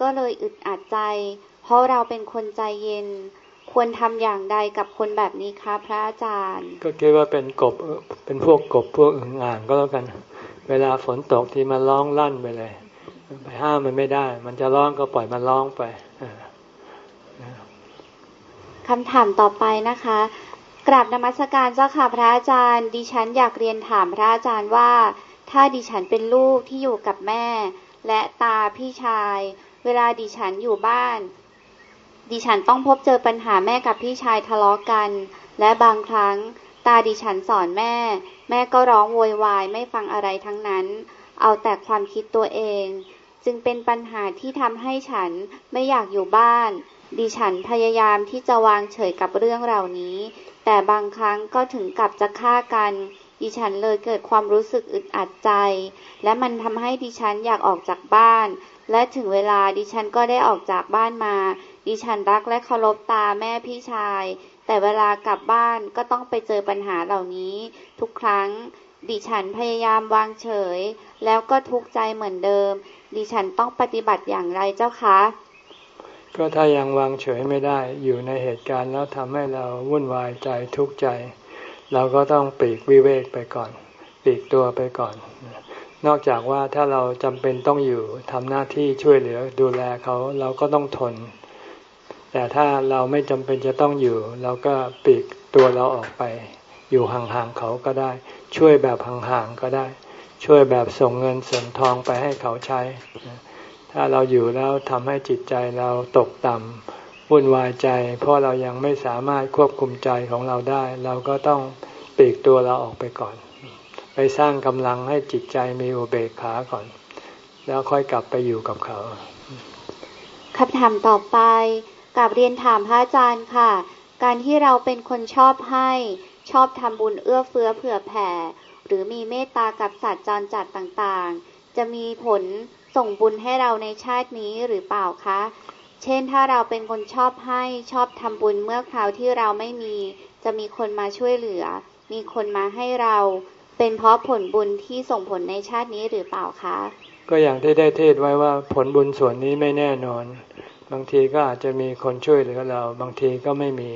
ก็เลยอึดอัดใจ เพราะเราเป็นคนใจเย็น ควรทำอย่างใดกับคนแบบนี้คะพระอาจารย์ ก็คิดว่าเป็นกบเป็นพวกกบพวกอึ่งอ่างก็แล้วกัน เวลาฝนตกที่มันร้องลั่นไปเลย ไปห้ามมันไม่ได้ มันจะร้องก็ปล่อยมันร้องไป คำถามต่อไปนะคะ กราบนมัสการเจ้าค่ะพระอาจารย์ ดิฉันอยากเรียนถามพระอาจารย์ว่า ถ้าดิฉันเป็นลูกที่อยู่กับแม่ และตาพี่ชาย เวลาดิฉันอยู่บ้าน ดิฉันต้องพบเจอปัญหาแม่กับพี่ชายทะเลาะกัน และบางครั้ง ตาดิฉันสอนแม่ แม่ก็ร้องโวยวายไม่ฟังอะไรทั้งนั้น เอาแต่ความคิดตัวเอง จึงเป็นปัญหาที่ทำให้ฉันไม่อยากอยู่บ้าน ดิฉันพยายามที่จะวางเฉยกับเรื่องเหล่านี้ แต่บางครั้งก็ถึงกับจะฆ่ากัน ดิฉันเลยเกิดความรู้สึกอึดอัดใจ และมันทำให้ดิฉันอยากออกจากบ้าน และถึงเวลาดิฉันก็ได้ออกจากบ้านมา ดิฉันรักและเคารพตาแม่พี่ชาย แต่เวลากลับบ้านก็ต้องไปเจอปัญหาเหล่านี้ ทุกครั้ง ดิฉันพยายามวางเฉย แล้วก็ทุกข์ใจเหมือนเดิม ดิฉันต้องปฏิบัติอย่างไรเจ้าคะ ก็ถ้ายังวางเฉยไม่ได้อยู่ในเหตุการณ์แล้วทำให้เราวุ่นวายใจทุกข์ใจ เราก็ต้องปีกวิเวกไปก่อน ปีกตัวไปก่อน นอกจากว่าถ้าเราจำเป็นต้องอยู่ทำหน้าที่ช่วยเหลือดูแลเขาเราก็ต้องทน แต่ถ้าเราไม่จำเป็นจะต้องอยู่ เราก็ปีกตัวเราออกไป อยู่ห่างๆเขาก็ได้ ช่วยแบบห่างๆก็ได้ ช่วยแบบส่งเงินส่งทองไปให้เขาใช้ ถ้าเราอยู่แล้วทำให้จิตใจเราตกต่ำวุ่นวายใจ เพราะเรายังไม่สามารถควบคุมใจของเราได้ เราก็ต้องปีกตัวเราออกไปก่อน ไปสร้างกำลังให้จิตใจมีอุเบกขาก่อน แล้วค่อยกลับไปอยู่กับเขาคำถามต่อไปกับเรียนถามพระอาจารย์ค่ะ การที่เราเป็นคนชอบให้ชอบทำบุญเอื้อเฟื้อเผื่อแผ่ หรือมีเมตตากับสัตว์จรจัดต่างๆ จะมีผล ส่งบุญให้เราในชาตินี้หรือเปล่าคะ เช่นถ้าเราเป็นคนชอบให้ชอบทำบุญเมื่อคราวที่เราไม่มี จะมีคนมาช่วยเหลือ มีคนมาให้เรา เป็นเพราะผลบุญที่ส่งผลในชาตินี้หรือเปล่าคะ ก็อย่างที่ได้เทศไว้ว่าผลบุญส่วนนี้ไม่แน่นอน บางทีก็อาจจะมีคนช่วยเหลือเรา บางทีก็ไม่มี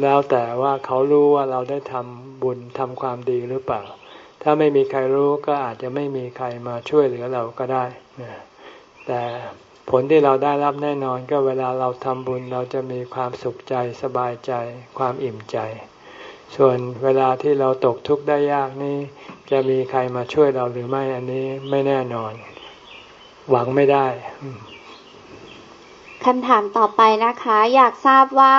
แล้วแต่ว่าเขารู้ว่าเราได้ทำบุญทำความดีหรือเปล่าถ้าไม่มีใครรู้ก็อาจจะไม่มีใครมาช่วยเหลือเราก็ได้ แต่ผลที่เราได้รับแน่นอนก็เวลาเราทำบุญเราจะมีความสุขใจสบายใจ ความอิ่มใจ ส่วนเวลาที่เราตกทุกข์ได้ยากนี่จะมีใครมาช่วยเราหรือไม่อันนี้ไม่แน่นอน หวังไม่ได้คำถามต่อไปนะคะ อยากทราบว่า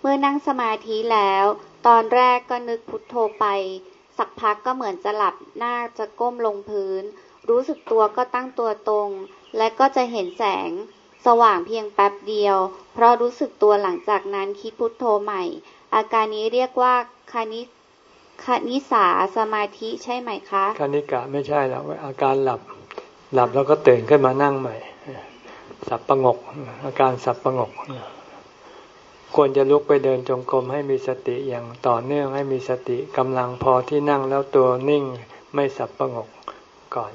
เมื่อนั่งสมาธิแล้ว ตอนแรกก็นึกพุทโธไป สักพักก็เหมือนจะหลับหน้าจะก้มลงพื้น รู้สึกตัวก็ตั้งตัวตรง และก็จะเห็นแสง สว่างเพียงแป๊บเดียว เพราะรู้สึกตัวหลังจากนั้นคิดพุทโธใหม่ อาการนี้เรียกว่าคณิคณิสาสมาธิใช่ไหมคะคณิกะไม่ใช่แล้วอาการหลับหลับแล้วก็ตื่นขึ้นมานั่งใหม่ สับประงก อาการสับประงก ควรจะลุกไปเดินจงกรมให้มีสติอย่างต่อเนื่องให้มีสติกำลังพอที่นั่งแล้วตัวนิ่งไม่สับประงกก่อน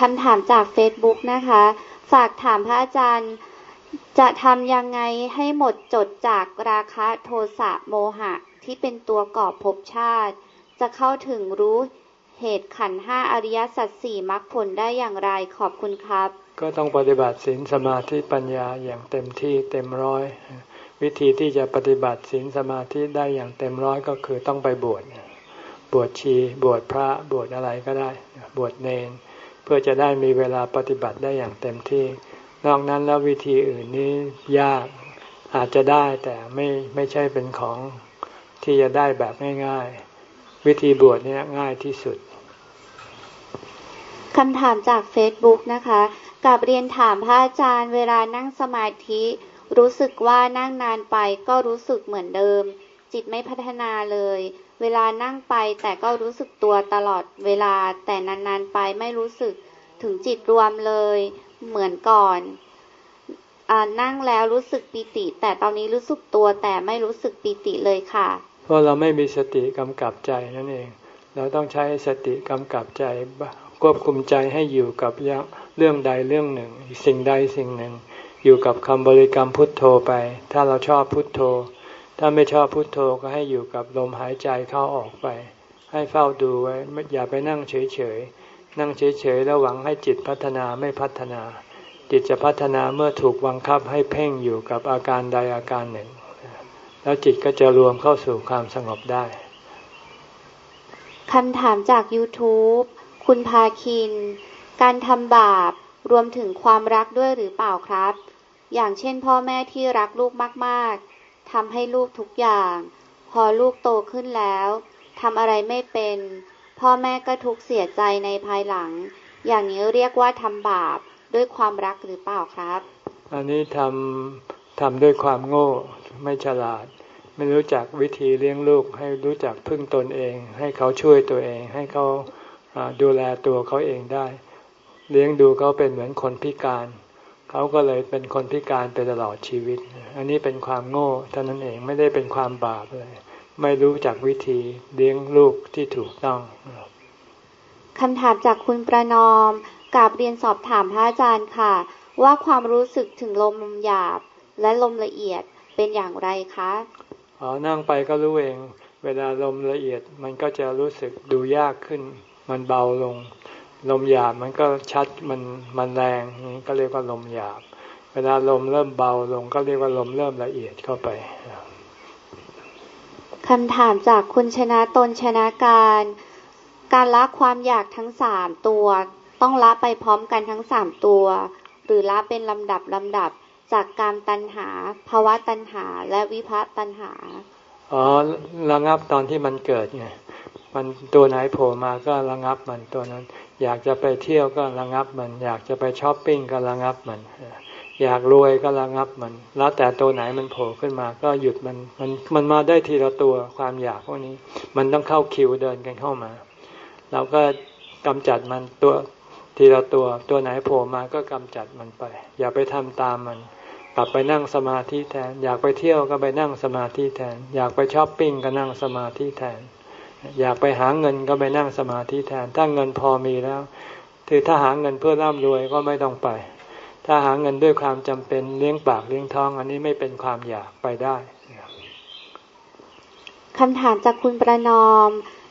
คำถามจาก Facebook นะคะ ฝากถามพระอาจารย์ จะทำยังไงให้หมดจดจากราคะโทสะโมหะที่เป็นตัวก่อภพชาติ จะเข้าถึงรู้เหตุขันห้าอริยสัจสี่มรรคผลได้อย่างไรขอบคุณครับ ก็ต้องปฏิบัติศีลสมาธิปัญญาอย่างเต็มที่เต็มร้อย วิธีที่จะปฏิบัติศีลสมาธิได้อย่างเต็มร้อยก็คือต้องไปบวชบวชชี บวชพระบวชอะไรก็ได้ บวชเนน พื่อจะได้มีเวลาปฏิบัติได้อย่างเต็มที่ นอกนั้นแล้ววิธีอื่นนี้ยากอาจจะได้แต่ไม่ไม่ใช่เป็นของที่จะได้แบบง่ายๆ วิธีบวชเนี่ยง่ายที่สุดคำถามจาก Facebook นะคะกับเรียนถามพระอาจารย์เวลานั่งสมาธิ รู้สึกว่านั่งนานไปก็รู้สึกเหมือนเดิม จิตไม่พัฒนาเลย เวลานั่งไปแต่ก็รู้สึกตัวตลอดเวลาแต่นานๆไปไม่รู้สึกถึงจิตรวมเลยเหมือนก่อนอนั่งแล้วรู้สึกปิติ แต่ตอนนี้รู้สึกตัวแต่ไม่รู้สึกปิติเลยค่ะ เพราะเราไม่มีสติกำกับใจนั่นเอง เราต้องใช้สติกำกับใจควบคุมใจให้อยู่กับเรื่องใดเรื่องหนึ่ง สิ่งใดสิ่งหนึ่ง อยู่กับคำบริกรรมพุทโธไป ถ้าเราชอบพุทโธ ถ้าไม่ชอบพุทโธก็ให้อยู่กับลมหายใจเข้าออกไป ให้เฝ้าดูไว้อย่าไปนั่งเฉยๆ นั่งเฉยๆแล้วหวังให้จิตพัฒนาไม่พัฒนา จิตจะพัฒนาเมื่อถูกบังคับให้เพ่งอยู่กับอาการใดอาการหนึ่ง แล้วจิตก็จะรวมเข้าสู่ความสงบได้คำถามจาก YouTube คุณพาคิน การทำบาปรวมถึงความรักด้วยหรือเปล่าครับ อย่างเช่นพ่อแม่ที่รักลูกมากๆ ทำให้ลูกทุกอย่าง พอลูกโตขึ้นแล้วทำอะไรไม่เป็น พ่อแม่ก็ทุกเสียใจในภายหลัง อย่างนี้เรียกว่าทำบาปด้วยความรักหรือเปล่าครับ อันนี้ทำทำด้วยความโง่ไม่ฉลาด ไม่รู้จักวิธีเลี้ยงลูก ให้รู้จักพึ่งตนเอง ให้เขาช่วยตัวเอง ให้เขาดูแลตัวเขาเองได้ เลี้ยงดูเขาเป็นเหมือนคนพิการ เขาก็เลยเป็นคนพิการไปตลอดชีวิต อันนี้เป็นความโง่เท่านั้นเองไม่ได้เป็นความบาปเลย ไม่รู้จักวิธีเลี้ยงลูกที่ถูกต้องคำถามจากคุณประนอมกาบเรียนสอบถามพระอาจารย์ค่ะ ว่าความรู้สึกถึงลมหยาบและลมละเอียดเป็นอย่างไรคะอ๋อนั่งไปก็รู้เอง เวลาลมละเอียดมันก็จะรู้สึกดูยากขึ้น มันเบาลง ลมหยาบมันก็ชัดมันมันแรงนี่ก็เรียกว่าลมหยาบ เวลาลมเริ่มเบาลงก็เรียกว่าลมเริ่มละเอียดเข้าไปคำถามจากคุณชนะตนชนะการ การละความอยากทั้งสามตัว ต้องละไปพร้อมกันทั้งสามตัว หรือละเป็นลำดับลำดับจากการตัณหาภาวะตัณหาและวิภะตัณหาอ๋อระงับตอนที่มันเกิดไงมันตัวไหนโผล่มาก็ระงับมันตัวนั้น อยากจะไปเที่ยวก็ระงับมัน อยากจะไปช้อปปิ้งก็ระงับมัน อยากรวยก็ระงับมัน แล้วแต่ตัวไหนมันโผล่ขึ้นมา ก็หยุดมันมันมันมาได้ทีละตัวความอยากพวกนี้ มันต้องเข้าคิวเดินกันเข้ามาเราก็กำจัดมันตัวทีละตัวตัวไหนโผล่มาก็กำจัดมันไป อย่าไปทำตามมัน กลับไปนั่งสมาธิแทน อยากไปเที่ยวก็ไปนั่งสมาธิแทน อยากไปช้อปปิ้งก็นั่งสมาธิแทน อยากไปหาเงินก็ไปนั่งสมาธิแทน ถ้าเงินพอมีแล้วคือถ้าหาเงินเพื่อร่ำรวยก็ไม่ต้องไป ถ้าหาเงินด้วยความจำเป็นเลี้ยงปากเลี้ยงท้อง อันนี้ไม่เป็นความอยากไปได้คำถามจากคุณประนอม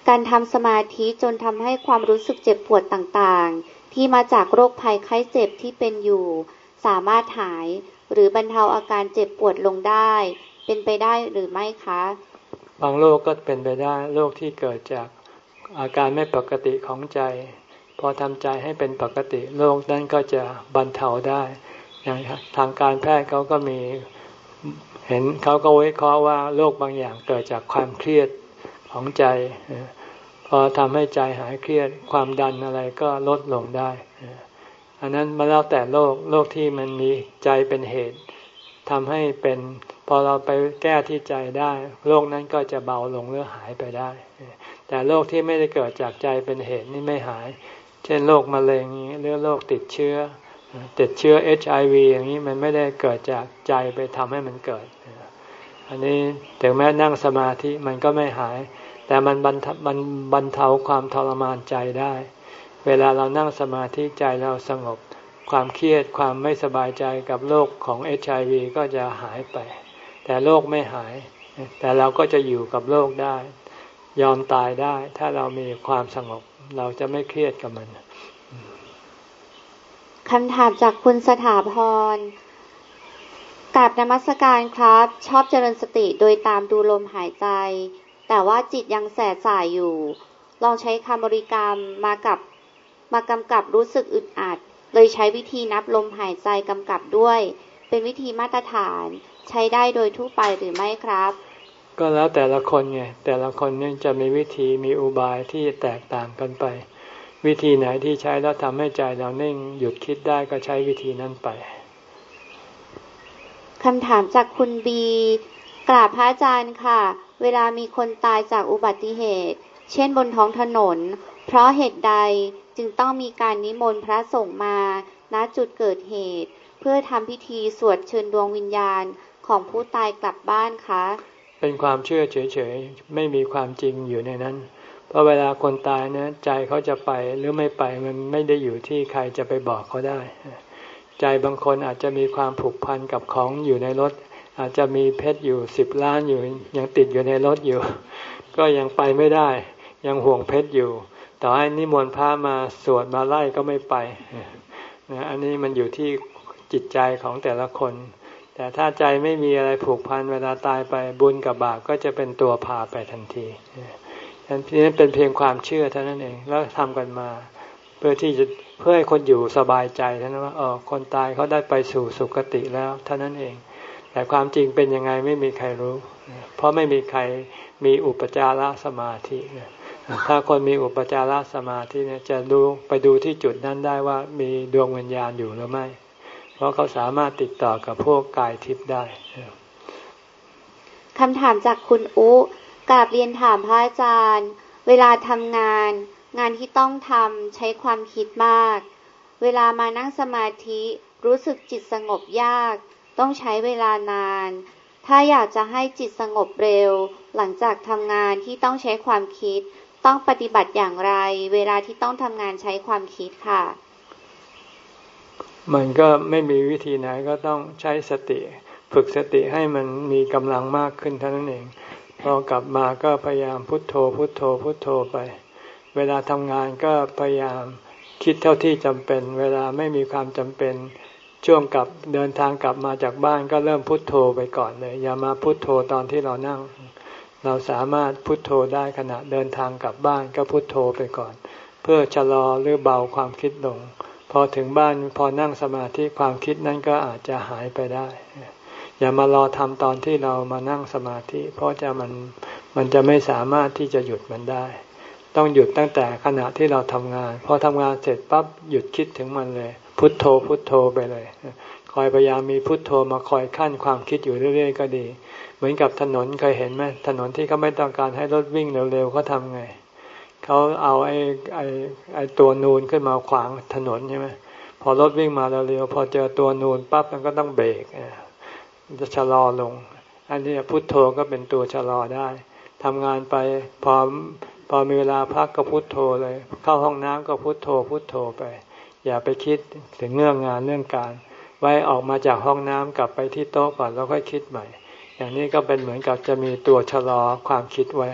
การทำสมาธิจนทำให้ความรู้สึกเจ็บปวดต่างๆ ที่มาจากโรคภัยไข้เจ็บที่เป็นอยู่ สามารถหายหรือบรรเทาอาการเจ็บปวดลงได้ เป็นไปได้หรือไม่คะ บางโรคก็เป็นไปได้โรคที่เกิดจากอาการไม่ปกติของใจ พอทำใจให้เป็นปกติโรคนั้นก็จะบรรเทาได้อย่างทางการแพทย์เขาก็มีเห็นเขาก็วิเคราะห์ว่าโรคบางอย่างเกิดจากความเครียดของใจ พอทำให้ใจหายเครียดความดันอะไรก็ลดลงได้ อันนั้นมาแล้วแต่โรคโรคที่มันมีใจเป็นเหตุทำให้เป็น พอเราไปแก้ที่ใจได้โรคนั้นก็จะเบาลงหรือหายไปได้ แต่โรคที่ไม่ได้เกิดจากใจเป็นเหตุนี่ไม่หาย เช่นโรคมะเร็งหรือโรคติดเชื้อ ติดเชื้อเอชไอวีอย่างนี้มันไม่ได้เกิดจากใจไปทำให้มันเกิด อันนี้ถึงแม้นั่งสมาธิมันก็ไม่หาย แต่มันบรรบรรเทาความทรมานใจได้ เวลาเรานั่งสมาธิใจเราสงบ ความเครียดความไม่สบายใจกับโรคของเอชไอวีก็จะหายไป แต่โรคไม่หาย แต่เราก็จะอยู่กับโรคได้ ยอมตายได้ ถ้าเรามีความสงบ เราจะไม่เครียดกับมันคำถามจากคุณสถาพรกราบนมัสการครับ ชอบเจริญสติโดยตามดูลมหายใจ แต่ว่าจิตยังแสบสายอยู่ ลองใช้คำบริกรรมมากับมากำกับรู้สึกอึดอัด เลยใช้วิธีนับลมหายใจกำกับด้วย เป็นวิธีมาตรฐาน ใช้ได้โดยทั่วไปหรือไม่ครับ ก็แล้วแต่ละคนไงแต่ละคนเนี่ยจะมีวิธีมีอุบายที่แตกต่างกันไป วิธีไหนที่ใช้แล้วทำให้ใจเราเน่งหยุดคิดได้ก็ใช้วิธีนั้นไปคำถามจากคุณบีกราบพระอาจารย์ค่ะ เวลามีคนตายจากอุบัติเหตุ เช่นบนท้องถนน เพราะเหตุใดจึงต้องมีการนิมนต์พระสงฆ์มาณจุดเกิดเหตุ เพื่อทำพิธีสวดเชิญดวงวิญญาณ ของผู้ตายกลับบ้านคะ เป็นความเชื่อเฉยๆ ไม่มีความจริงอยู่ในนั้น เพราะเวลาคนตายนะใจเขาจะไปหรือไม่ไปมันไม่ได้อยู่ที่ใครจะไปบอกเขาได้ ใจบางคนอาจจะมีความผูกพันกับของอยู่ในรถ อาจจะมีเพชรอยู่สิบล้านอยู่ยังติดอยู่ในรถอยู่ ก็ยังไปไม่ได้ ยังห่วงเพชรอยู่ต่อให้นิมนต์พระมาสวดมาไล่ก็ไม่ไปนะอันนี้มันอยู่ที่จิตใจของแต่ละคน แต่ถ้าใจไม่มีอะไรผูกพันเวลาตายไปบุญกับบาปก็จะเป็นตัวพาไปทันทีอันนี้เป็นเพียงความเชื่อเท่านั้นเองแล้วทำกันมา เพื่อที่จะเพื่อให้คนอยู่สบายใจเท่านั้นว่าเออคนตายเขาได้ไปสู่สุคติแล้วเท่านั้นเอง แต่ความจริงเป็นยังไงไม่มีใครรู้ เพราะไม่มีใครมีอุปจารสมาธิถ้าคนมีอุปจารสมาธิเนี่ยจะดูไปดูที่จุดนั้นได้ว่ามีดวงวิญญาณอยู่หรือไม่ เพราะเขาสามารถติดต่อกับพวกกายทิพย์ได้คำถามจากคุณอุกาบเรียนถามพระอาจารย์ เวลาทำงาน งานที่ต้องทำใช้ความคิดมาก เวลามานั่งสมาธิรู้สึกจิตสงบยาก ต้องใช้เวลานาน ถ้าอยากจะให้จิตสงบเร็ว หลังจากทำงานที่ต้องใช้ความคิด ต้องปฏิบัติอย่างไร เวลาที่ต้องทำงานใช้ความคิดค่ะ มันก็ไม่มีวิธีไหนก็ต้องใช้สติ ฝึกสติให้มันมีกำลังมากขึ้นเท่านั้นเอง พอกลับมาก็พยายามพุทโธพุทโธพุทโธไป เวลาทำงานก็พยายามคิดเท่าที่จำเป็น เวลาไม่มีความจำเป็นช่วงกลับเดินทางกลับมาจากบ้านก็เริ่มพุทโธไปก่อนเลย อย่ามาพุทโธตอนที่เรานั่ง เราสามารถพุทโธได้ขณะเดินทางกลับบ้านก็พุทโธไปก่อน เพื่อชะลอหรือเบาความคิดลง พอถึงบ้านพอนั่งสมาธิความคิดนั้นก็อาจจะหายไปได้ อย่ามารอทำตอนที่เรามานั่งสมาธิ เพราะจะมันมันจะไม่สามารถที่จะหยุดมันได้ ต้องหยุดตั้งแต่ขณะที่เราทำงาน พอทำงานเสร็จปั๊บหยุดคิดถึงมันเลย พุทโธพุทโธไปเลย คอยพยายามมีพุทโธมาคอยขั้นความคิดอยู่เรื่อย ๆ ก็ดี เหมือนกับถนนเคยเห็นไหมถนนที่เขาไม่ต้องการให้รถวิ่งเร็วๆเขาทำไง เขาเอาไอ้ไอ้ไอ้ตัวนูนขึ้นมาขวางถนนใช่ไหมพอรถวิ่งมาเร็วๆพอเจอตัวนูนปั๊บมันก็ต้องเบรกจะชะลอลง อันนี้พุทโธก็เป็นตัวชะลอได้ทำงานไปพอพอมีเวลาพักก็พุทโธเลย เข้าห้องน้ำก็พุทโธ พุทโธไป อย่าไปคิดถึงเรื่องงานเรื่องการ ไว้ออกมาจากห้องน้ำกลับไปที่โต๊ะก่อนแล้วค่อยคิดใหม่ อย่างนี้ก็เป็นเหมือนกับจะมีตัวชะลอความคิดไว้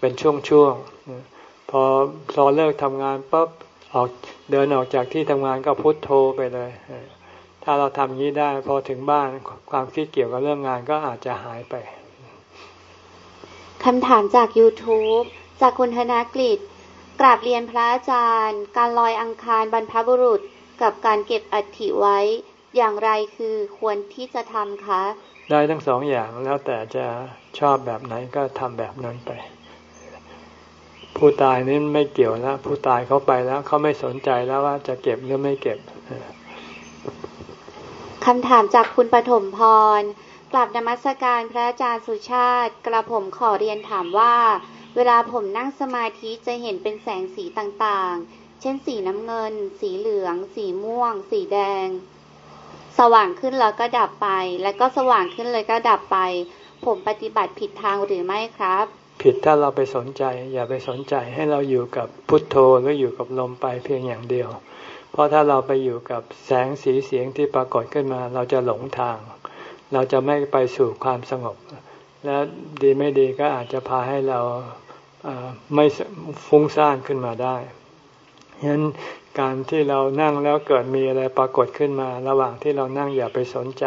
เป็นช่วงๆ พอพอเลิกทำงานปั๊บออกเดินออกจากที่ทำงานก็พุทโธไปเลย ถ้าเราทำนี้ได้ พอถึงบ้านความคิดเกี่ยวกับเรื่องงานก็อาจจะหายไปคำถามจาก YouTube จากคุณธนกฤษกราบเรียนพระอาจารย์ การลอยอังคารบรรพบุรุษกับการเก็บอัฐิไว้ อย่างไรคือควรที่จะทำคะ ได้ทั้งสองอย่างแล้วแต่จะชอบแบบไหนก็ทำแบบนั้นไป ผู้ตายนี่ไม่เกี่ยวแล้วผู้ตายเขาไปแล้วเขาไม่สนใจแล้วว่าจะเก็บหรือไม่เก็บคำถามจากคุณปฐมพร กลับนมัสการพระอาจารย์สุชาติ กระผมขอเรียนถามว่า เวลาผมนั่งสมาธิจะเห็นเป็นแสงสีต่างๆ เช่นสีน้ำเงิน สีเหลือง สีม่วง สีแดง สว่างขึ้นแล้วก็ดับไป แล้วก็สว่างขึ้นเลยก็ดับไป ผมปฏิบัติผิดทางหรือไม่ครับ ผิดถ้าเราไปสนใจ อย่าไปสนใจให้เราอยู่กับพุทโธหรืออยู่กับลมไปเพียงอย่างเดียว เพราะถ้าเราไปอยู่กับแสงสีเสียงที่ปรากฏขึ้นมา เราจะหลงทาง เราจะไม่ไปสู่ความสงบ และดีไม่ดีก็อาจจะพาให้เราไม่ฟุ้งซ่านขึ้นมาได้ฉะนั้นการที่เรานั่งแล้วเกิดมีอะไรปรากฏขึ้นมา ระหว่างที่เรานั่งอย่าไปสนใจ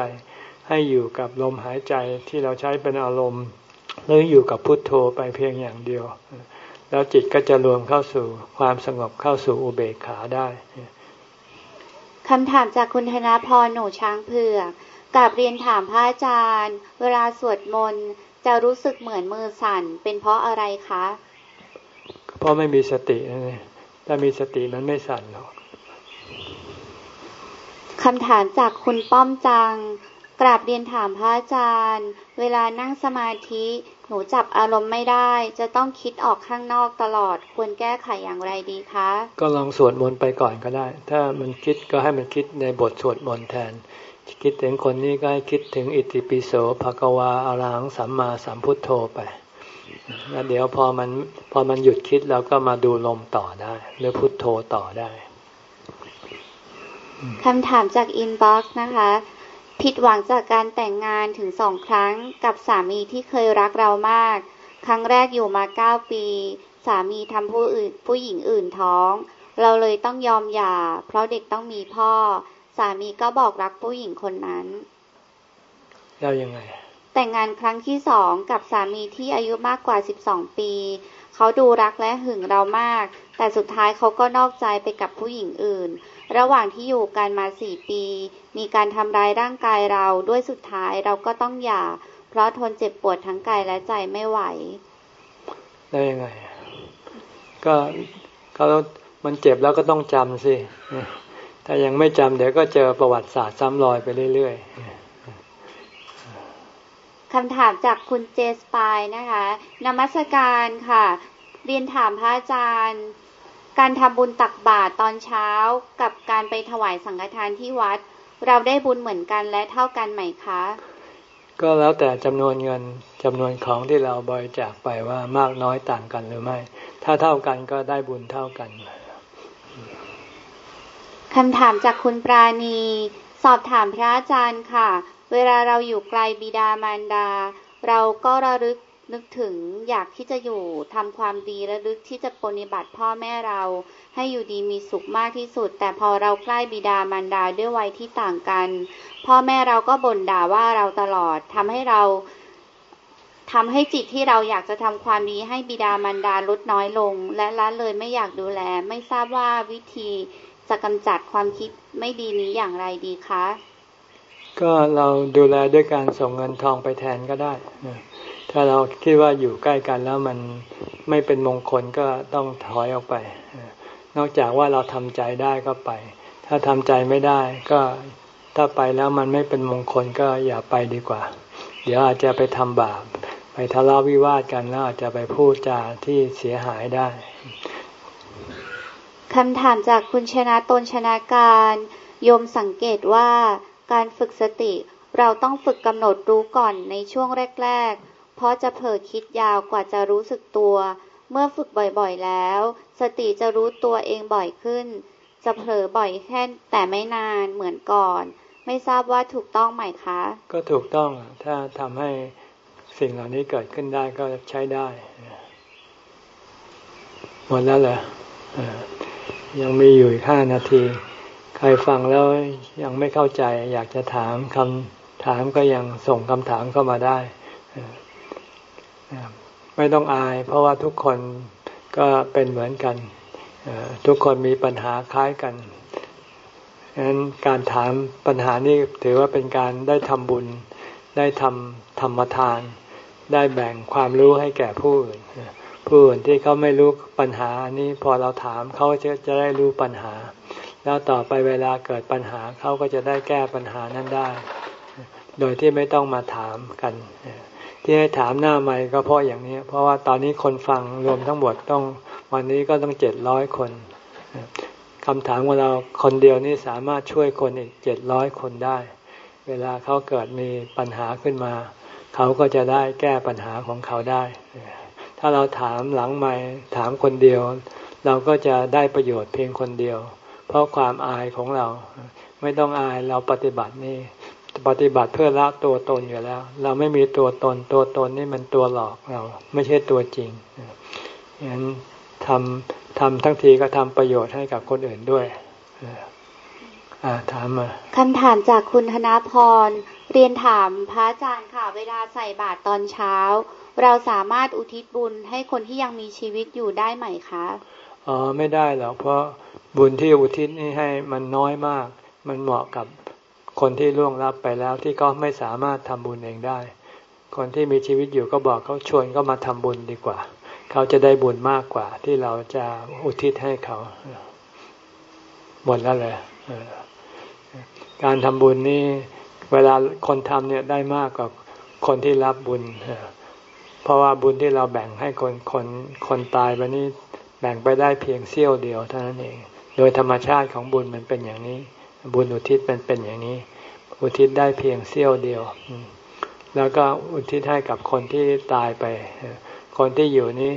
ให้อยู่กับลมหายใจที่เราใช้เป็นอารมณ์ หรืออยู่กับพุทโธไปเพียงอย่างเดียว แล้วจิตก็จะรวมเข้าสู่ความสงบเข้าสู่อุเบกขาได้คำถามจากคุณธนาพรหนูช้างเผือกกับเรียนถามพระอาจารย์ เวลาสวดมนต์จะรู้สึกเหมือนมือสั่น เป็นเพราะอะไรคะเพราะไม่มีสตินะถ้ามีสติมันไม่สั่นหรอกคำถามจากคุณป้อมจัง กราบเรียนถามพระอาจารย์ เวลานั่งสมาธิหนูจับอารมณ์ไม่ได้ จะต้องคิดออกข้างนอกตลอด ควรแก้ไขอย่างไรดีคะ ก็ลองสวดมนต์ไปก่อนก็ได้ ถ้ามันคิดก็ให้มันคิดในบทสวดมนต์แทน คิดถึงคนนี้ก็ให้คิดถึงอิติปิโสภะกวาอารังสัมมาสัมพุทโธไปแล้วเดี๋ยวพอมันพอมันหยุดคิดเราก็มาดูลมต่อได้ หรือพุทโธต่อได้คำถามจาก inbox นะคะ ผิดหวังจากการแต่งงานถึงสองครั้งกับสามีที่เคยรักเรามาก ครั้งแรกอยู่มาเก้าปี สามีทำผู้อื่นผู้หญิงอื่นท้อง เราเลยต้องยอมหย่า เพราะเด็กต้องมีพ่อ สามีก็บอกรักผู้หญิงคนนั้นแล้วยังไงแต่งงานครั้งที่สองกับสามีที่อายุมากกว่าสิบสองปี เขาดูรักและหึงเรามาก แต่สุดท้ายเขาก็นอกใจไปกับผู้หญิงอื่น ระหว่างที่อยู่กันมาสี่ปี มีการทำร้ายร่างกายเราด้วยสุดท้ายเราก็ต้องหย่า เพราะทนเจ็บปวดทั้งกายและใจไม่ไหว ได้ยังไง ก็เขามันเจ็บแล้วก็ต้องจำสิ ถ้ายังไม่จำเดี๋ยวก็เจอประวัติศาสตร์ซ้ำรอยไปเรื่อยๆ คำถามจากคุณเจสปายนะคะนมัสการค่ะ เรียนถามพระอาจารย์ การทำบุญตักบาตรตอนเช้ากับการไปถวายสังฆทานที่วัด เราได้บุญเหมือนกันและเท่ากันไหมคะ ก็แล้วแต่จำนวนเงินจำนวนของที่เราบริจาคไปว่ามากน้อยต่างกันหรือไม่ ถ้าเท่ากันก็ได้บุญเท่ากันคำถามจากคุณปราณี สอบถามพระอาจารย์ค่ะ เวลาเราอยู่ไกลบิดามารดา เราก็ระลึกนึกถึงอยากที่จะอยู่ทำความดีระลึกที่จะปฏิบัติพ่อแม่เรา ให้อยู่ดีมีสุขมากที่สุด แต่พอเราใกล้บิดามารดาด้วยวัยที่ต่างกัน พ่อแม่เราก็บ่นด่าว่าเราตลอดทำให้เราทำให้จิตที่เราอยากจะทำความดีให้บิดามารดาลดน้อยลง และละเลยไม่อยากดูแล ไม่ทราบว่าวิธีจะกำจัดความคิดไม่ดีนี้อย่างไรดีคะ ก็เราดูแลด้วยการส่งเงินทองไปแทนก็ได้ ถ้าเราคิดว่าอยู่ใกล้กันแล้วมันไม่เป็นมงคลก็ต้องถอยออกไป นอกจากว่าเราทำใจได้ก็ไป ถ้าทำใจไม่ได้ก็ถ้าไปแล้วมันไม่เป็นมงคลก็อย่าไปดีกว่า เดี๋ยวอาจจะไปทำบาป ไปทะเลาะวิวาทกันแล้วอาจจะไปพูดจาที่เสียหายได้คำถามจากคุณชนะตนชนะการ โยมสังเกตว่า การฝึกสติ เราต้องฝึกกำหนดรู้ก่อนในช่วงแรก ๆ เพราะจะเผลอคิดยาวกว่าจะรู้สึกตัว เมื่อฝึกบ่อยๆแล้ว สติจะรู้ตัวเองบ่อยขึ้น จะเผลอบ่อยแค่แต่ไม่นานเหมือนก่อน ไม่ทราบว่าถูกต้องไหมคะ ก็ถูกต้องถ้าทำให้สิ่งเหล่านี้เกิดขึ้นได้ก็ใช้ได้หมดแล้วเหรอยังมีอยู่อีกห้านาที ใครฟังแล้วยังไม่เข้าใจ อยากจะถามคำถามก็ยังส่งคำถามเข้ามาได้ ไม่ต้องอาย เพราะว่าทุกคนก็เป็นเหมือนกันทุกคนมีปัญหาคล้ายกันฉะนั้นการถามปัญหานี้ถือว่าเป็นการได้ทำบุญ ได้ทำธรรมทาน ได้แบ่งความรู้ให้แก่ผู้อื่นผู้อื่นที่เขาไม่รู้ปัญหานี้พอเราถามเขาจะจะได้รู้ปัญหา แล้วต่อไปเวลาเกิดปัญหาเขาก็จะได้แก้ปัญหานั้นได้ โดยที่ไม่ต้องมาถามกัน ที่ให้ถามหน้าไม่ก็เพราะอย่างนี้ เพราะว่าตอนนี้คนฟังรวมทั้งหมดต้องวันนี้ก็ต้องเจ็ดร้อยคนคำถามของเราคนเดียวนี่สามารถช่วยคนอีกเจ็ดร้อยคนได้ เวลาเขาเกิดมีปัญหาขึ้นมา เขาก็จะได้แก้ปัญหาของเขาได้ ถ้าเราถามหลังไม่ถามคนเดียว เราก็จะได้ประโยชน์เพียงคนเดียว เพราะความอายของเรา ไม่ต้องอายเราปฏิบัตินี่ปฏิบัติเพื่อละตัวตนอยู่แล้ว เราไม่มีตัวตนตัวตนนี่มันตัวหลอกเรา ไม่ใช่ตัวจริงอย่างนั้นทำทำทั้งทีก็ทำประโยชน์ให้กับคนอื่นด้วยอ่าถามมาคำถามจากคุณธนพร เรียนถามพระอาจารย์ค่ะ เวลาใส่บาตรตอนเช้า เราสามารถอุทิศบุญให้คนที่ยังมีชีวิตอยู่ได้ไหมคะ อ๋อ ไม่ได้หรอก เพราะ บุญที่อุทิศนี่ให้มันน้อยมาก มันเหมาะกับคนที่ล่วงลับไปแล้วที่ก็ไม่สามารถทำบุญเองได้ คนที่มีชีวิตอยู่ก็บอกเขาชวนก็มาทำบุญดีกว่า เขาจะได้บุญมากกว่า ที่เราจะอุทิศให้เขาหมดแล้วเลยการทำบุญนี่เวลาคนทำเนี่ยได้มากกว่าคนที่รับบุญเพราะว่าบุญที่เราแบ่งให้คนคนคนตายไปนี้แบ่งไปได้เพียงเสี้ยวเดียวเท่านั้นเอง โดยธรรมชาติของบุญมันเป็นอย่างนี้ บุญอุทิศมันเป็นอย่างนี้ อุทิศได้เพียงเสี้ยวเดียว แล้วก็อุทิศให้กับคนที่ตายไป คนที่อยู่นี้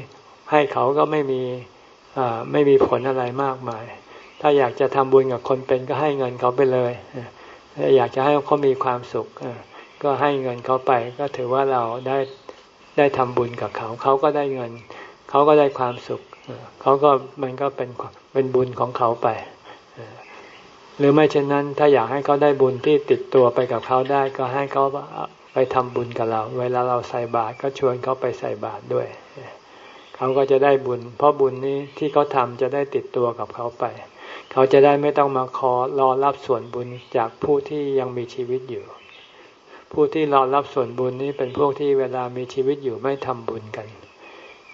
ให้เขาก็ไม่มีไม่มีผลอะไรมากมาย ถ้าอยากจะทำบุญกับคนเป็นก็ให้เงินเขาไปเลยถ้าอยากจะให้เขามีความสุขก็ให้เงินเขาไป ก็ถือว่าเราได้ได้ทำบุญกับเขา เขาก็ได้เงิน เขาก็ได้ความสุข เขาก็มันก็เป็นเป็นบุญของเขาไปหรือไม่เช่นนั้น ถ้าอยากให้เขาได้บุญที่ติดตัวไปกับเขาได้ ก็ให้เขาไปทำบุญกับเรา เวลาเราใส่บาตรก็ชวนเขาไปใส่บาตรด้วย เขาก็จะได้บุญ เพราะบุญนี้ที่เขาทำจะได้ติดตัวกับเขาไป เขาจะได้ไม่ต้องมาขอรอรับส่วนบุญจากผู้ที่ยังมีชีวิตอยู่ ผู้ที่รอรับส่วนบุญนี้เป็นพวกที่เวลามีชีวิตอยู่ไม่ทำบุญกัน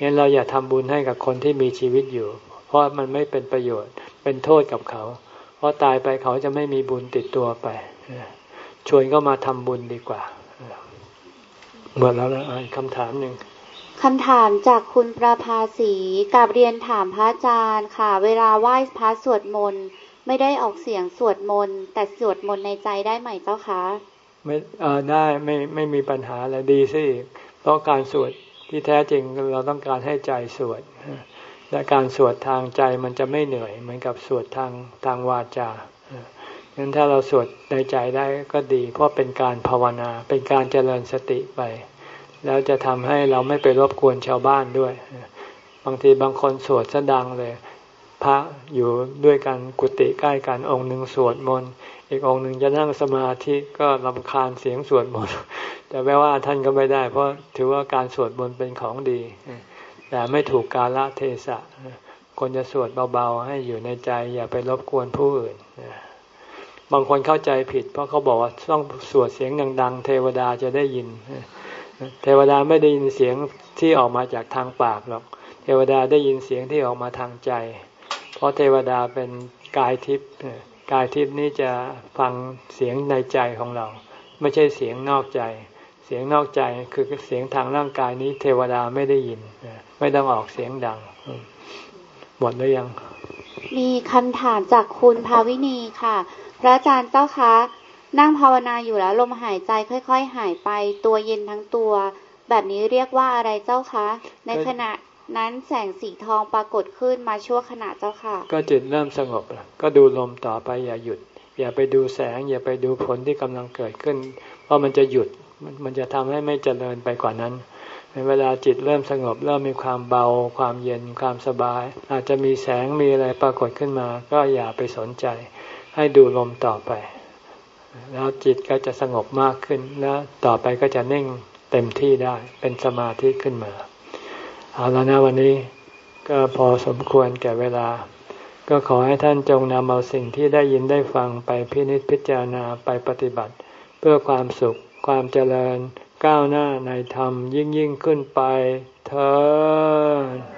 งั้นเราอย่าทำบุญให้กับคนที่มีชีวิตอยู่ เพราะมันไม่เป็นประโยชน์ เป็นโทษกับเขา เพราะตายไปเขาจะไม่มีบุญติดตัวไป ชวนก็มาทำบุญดีกว่าหมดแล้วนะอีกคำถามหนึ่งคำถามจากคุณประภาสีกับเรียนถามพระอาจารย์ค่ะ เวลาไหว้พระสวดมนต์ไม่ได้ออกเสียงสวดมนต์แต่สวดมนต์ในใจได้ไหมเจ้าคะ ไม่เออได้ไม่ไม่มีปัญหาอะไรดีสิเพราะการสวด ที่แท้จริงเราต้องการให้ใจสวด และการสวดทางใจมันจะไม่เหนื่อย เหมือนกับสวดทางทางวาจางั้นถ้าเราสวดในใจได้ก็ดี เพราะเป็นการภาวนา เป็นการเจริญสติไป แล้วจะทำให้เราไม่ไปรบกวนชาวบ้านด้วย บางทีบางคนสวดซะดังเลย พระอยู่ด้วยกันกุฏิใกล้กันองค์หนึ่งสวดมนต์อีกองค์หนึ่งจะนั่งสมาธิก็ลำคาญเสียงสวดมนต์ แต่แม้ว่าท่านก็ไม่ได้ เพราะถือว่าการสวดมนต์เป็นของดี แต่ไม่ถูกกาลเทศะคนจะสวดเบาๆ ให้อยู่ในใจ อย่าไปรบกวนผู้อื่นบางคนเข้าใจผิด เพราะเขาบอกว่าต้องสวดเสียงดัง ๆ เทวดาจะได้ยิน เทวดาไม่ได้ยินเสียงที่ออกมาจากทางปากหรอก เทวดาได้ยินเสียงที่ออกมาทางใจ เพราะเทวดาเป็นกายทิพย์กายทิพย์นี้จะฟังเสียงในใจของเรา ไม่ใช่เสียงนอกใจ เสียงนอกใจคือเสียงทางร่างกายนี้ เทวดาไม่ได้ยิน ไม่ต้องออกเสียงดัง หมดหรือยัง มีคำถามจากคุณภาวินีค่ะ พระอาจารย์เจ้าคะ นั่งภาวนาอยู่แล้วลมหายใจค่อย ๆ หายไป ตัวเย็นทั้งตัว แบบนี้เรียกว่าอะไรเจ้าคะ ในขณะนั้นแสงสีทองปรากฏขึ้นมาชั่วขณะเจ้าค่ะ ก็จิตเริ่มสงบก็ดูลมต่อไปอย่าหยุด อย่าไปดูแสง อย่าไปดูผลที่กำลังเกิดขึ้น เพราะมันจะหยุด มันจะทำให้ไม่เจริญไปกว่านั้นในเวลาจิตเริ่มสงบ เริ่มมีความเบา ความเย็นความสบาย อาจจะมีแสงมีอะไรปรากฏขึ้นมา ก็อย่าไปสนใจ ให้ดูลมต่อไป แล้วจิตก็จะสงบมากขึ้นแล้วต่อไปก็จะนิ่งเต็มที่ได้เป็นสมาธิขึ้นมา เอาแล้วนะวันนี้ก็พอสมควรแก่เวลา ก็ขอให้ท่านจงนำเอาสิ่งที่ได้ยินได้ฟังไปพินิจพิจารณาไปปฏิบัติ เพื่อความสุข ความเจริญก้าวหน้าในธรรมยิ่งยิ่งขึ้นไปเธอ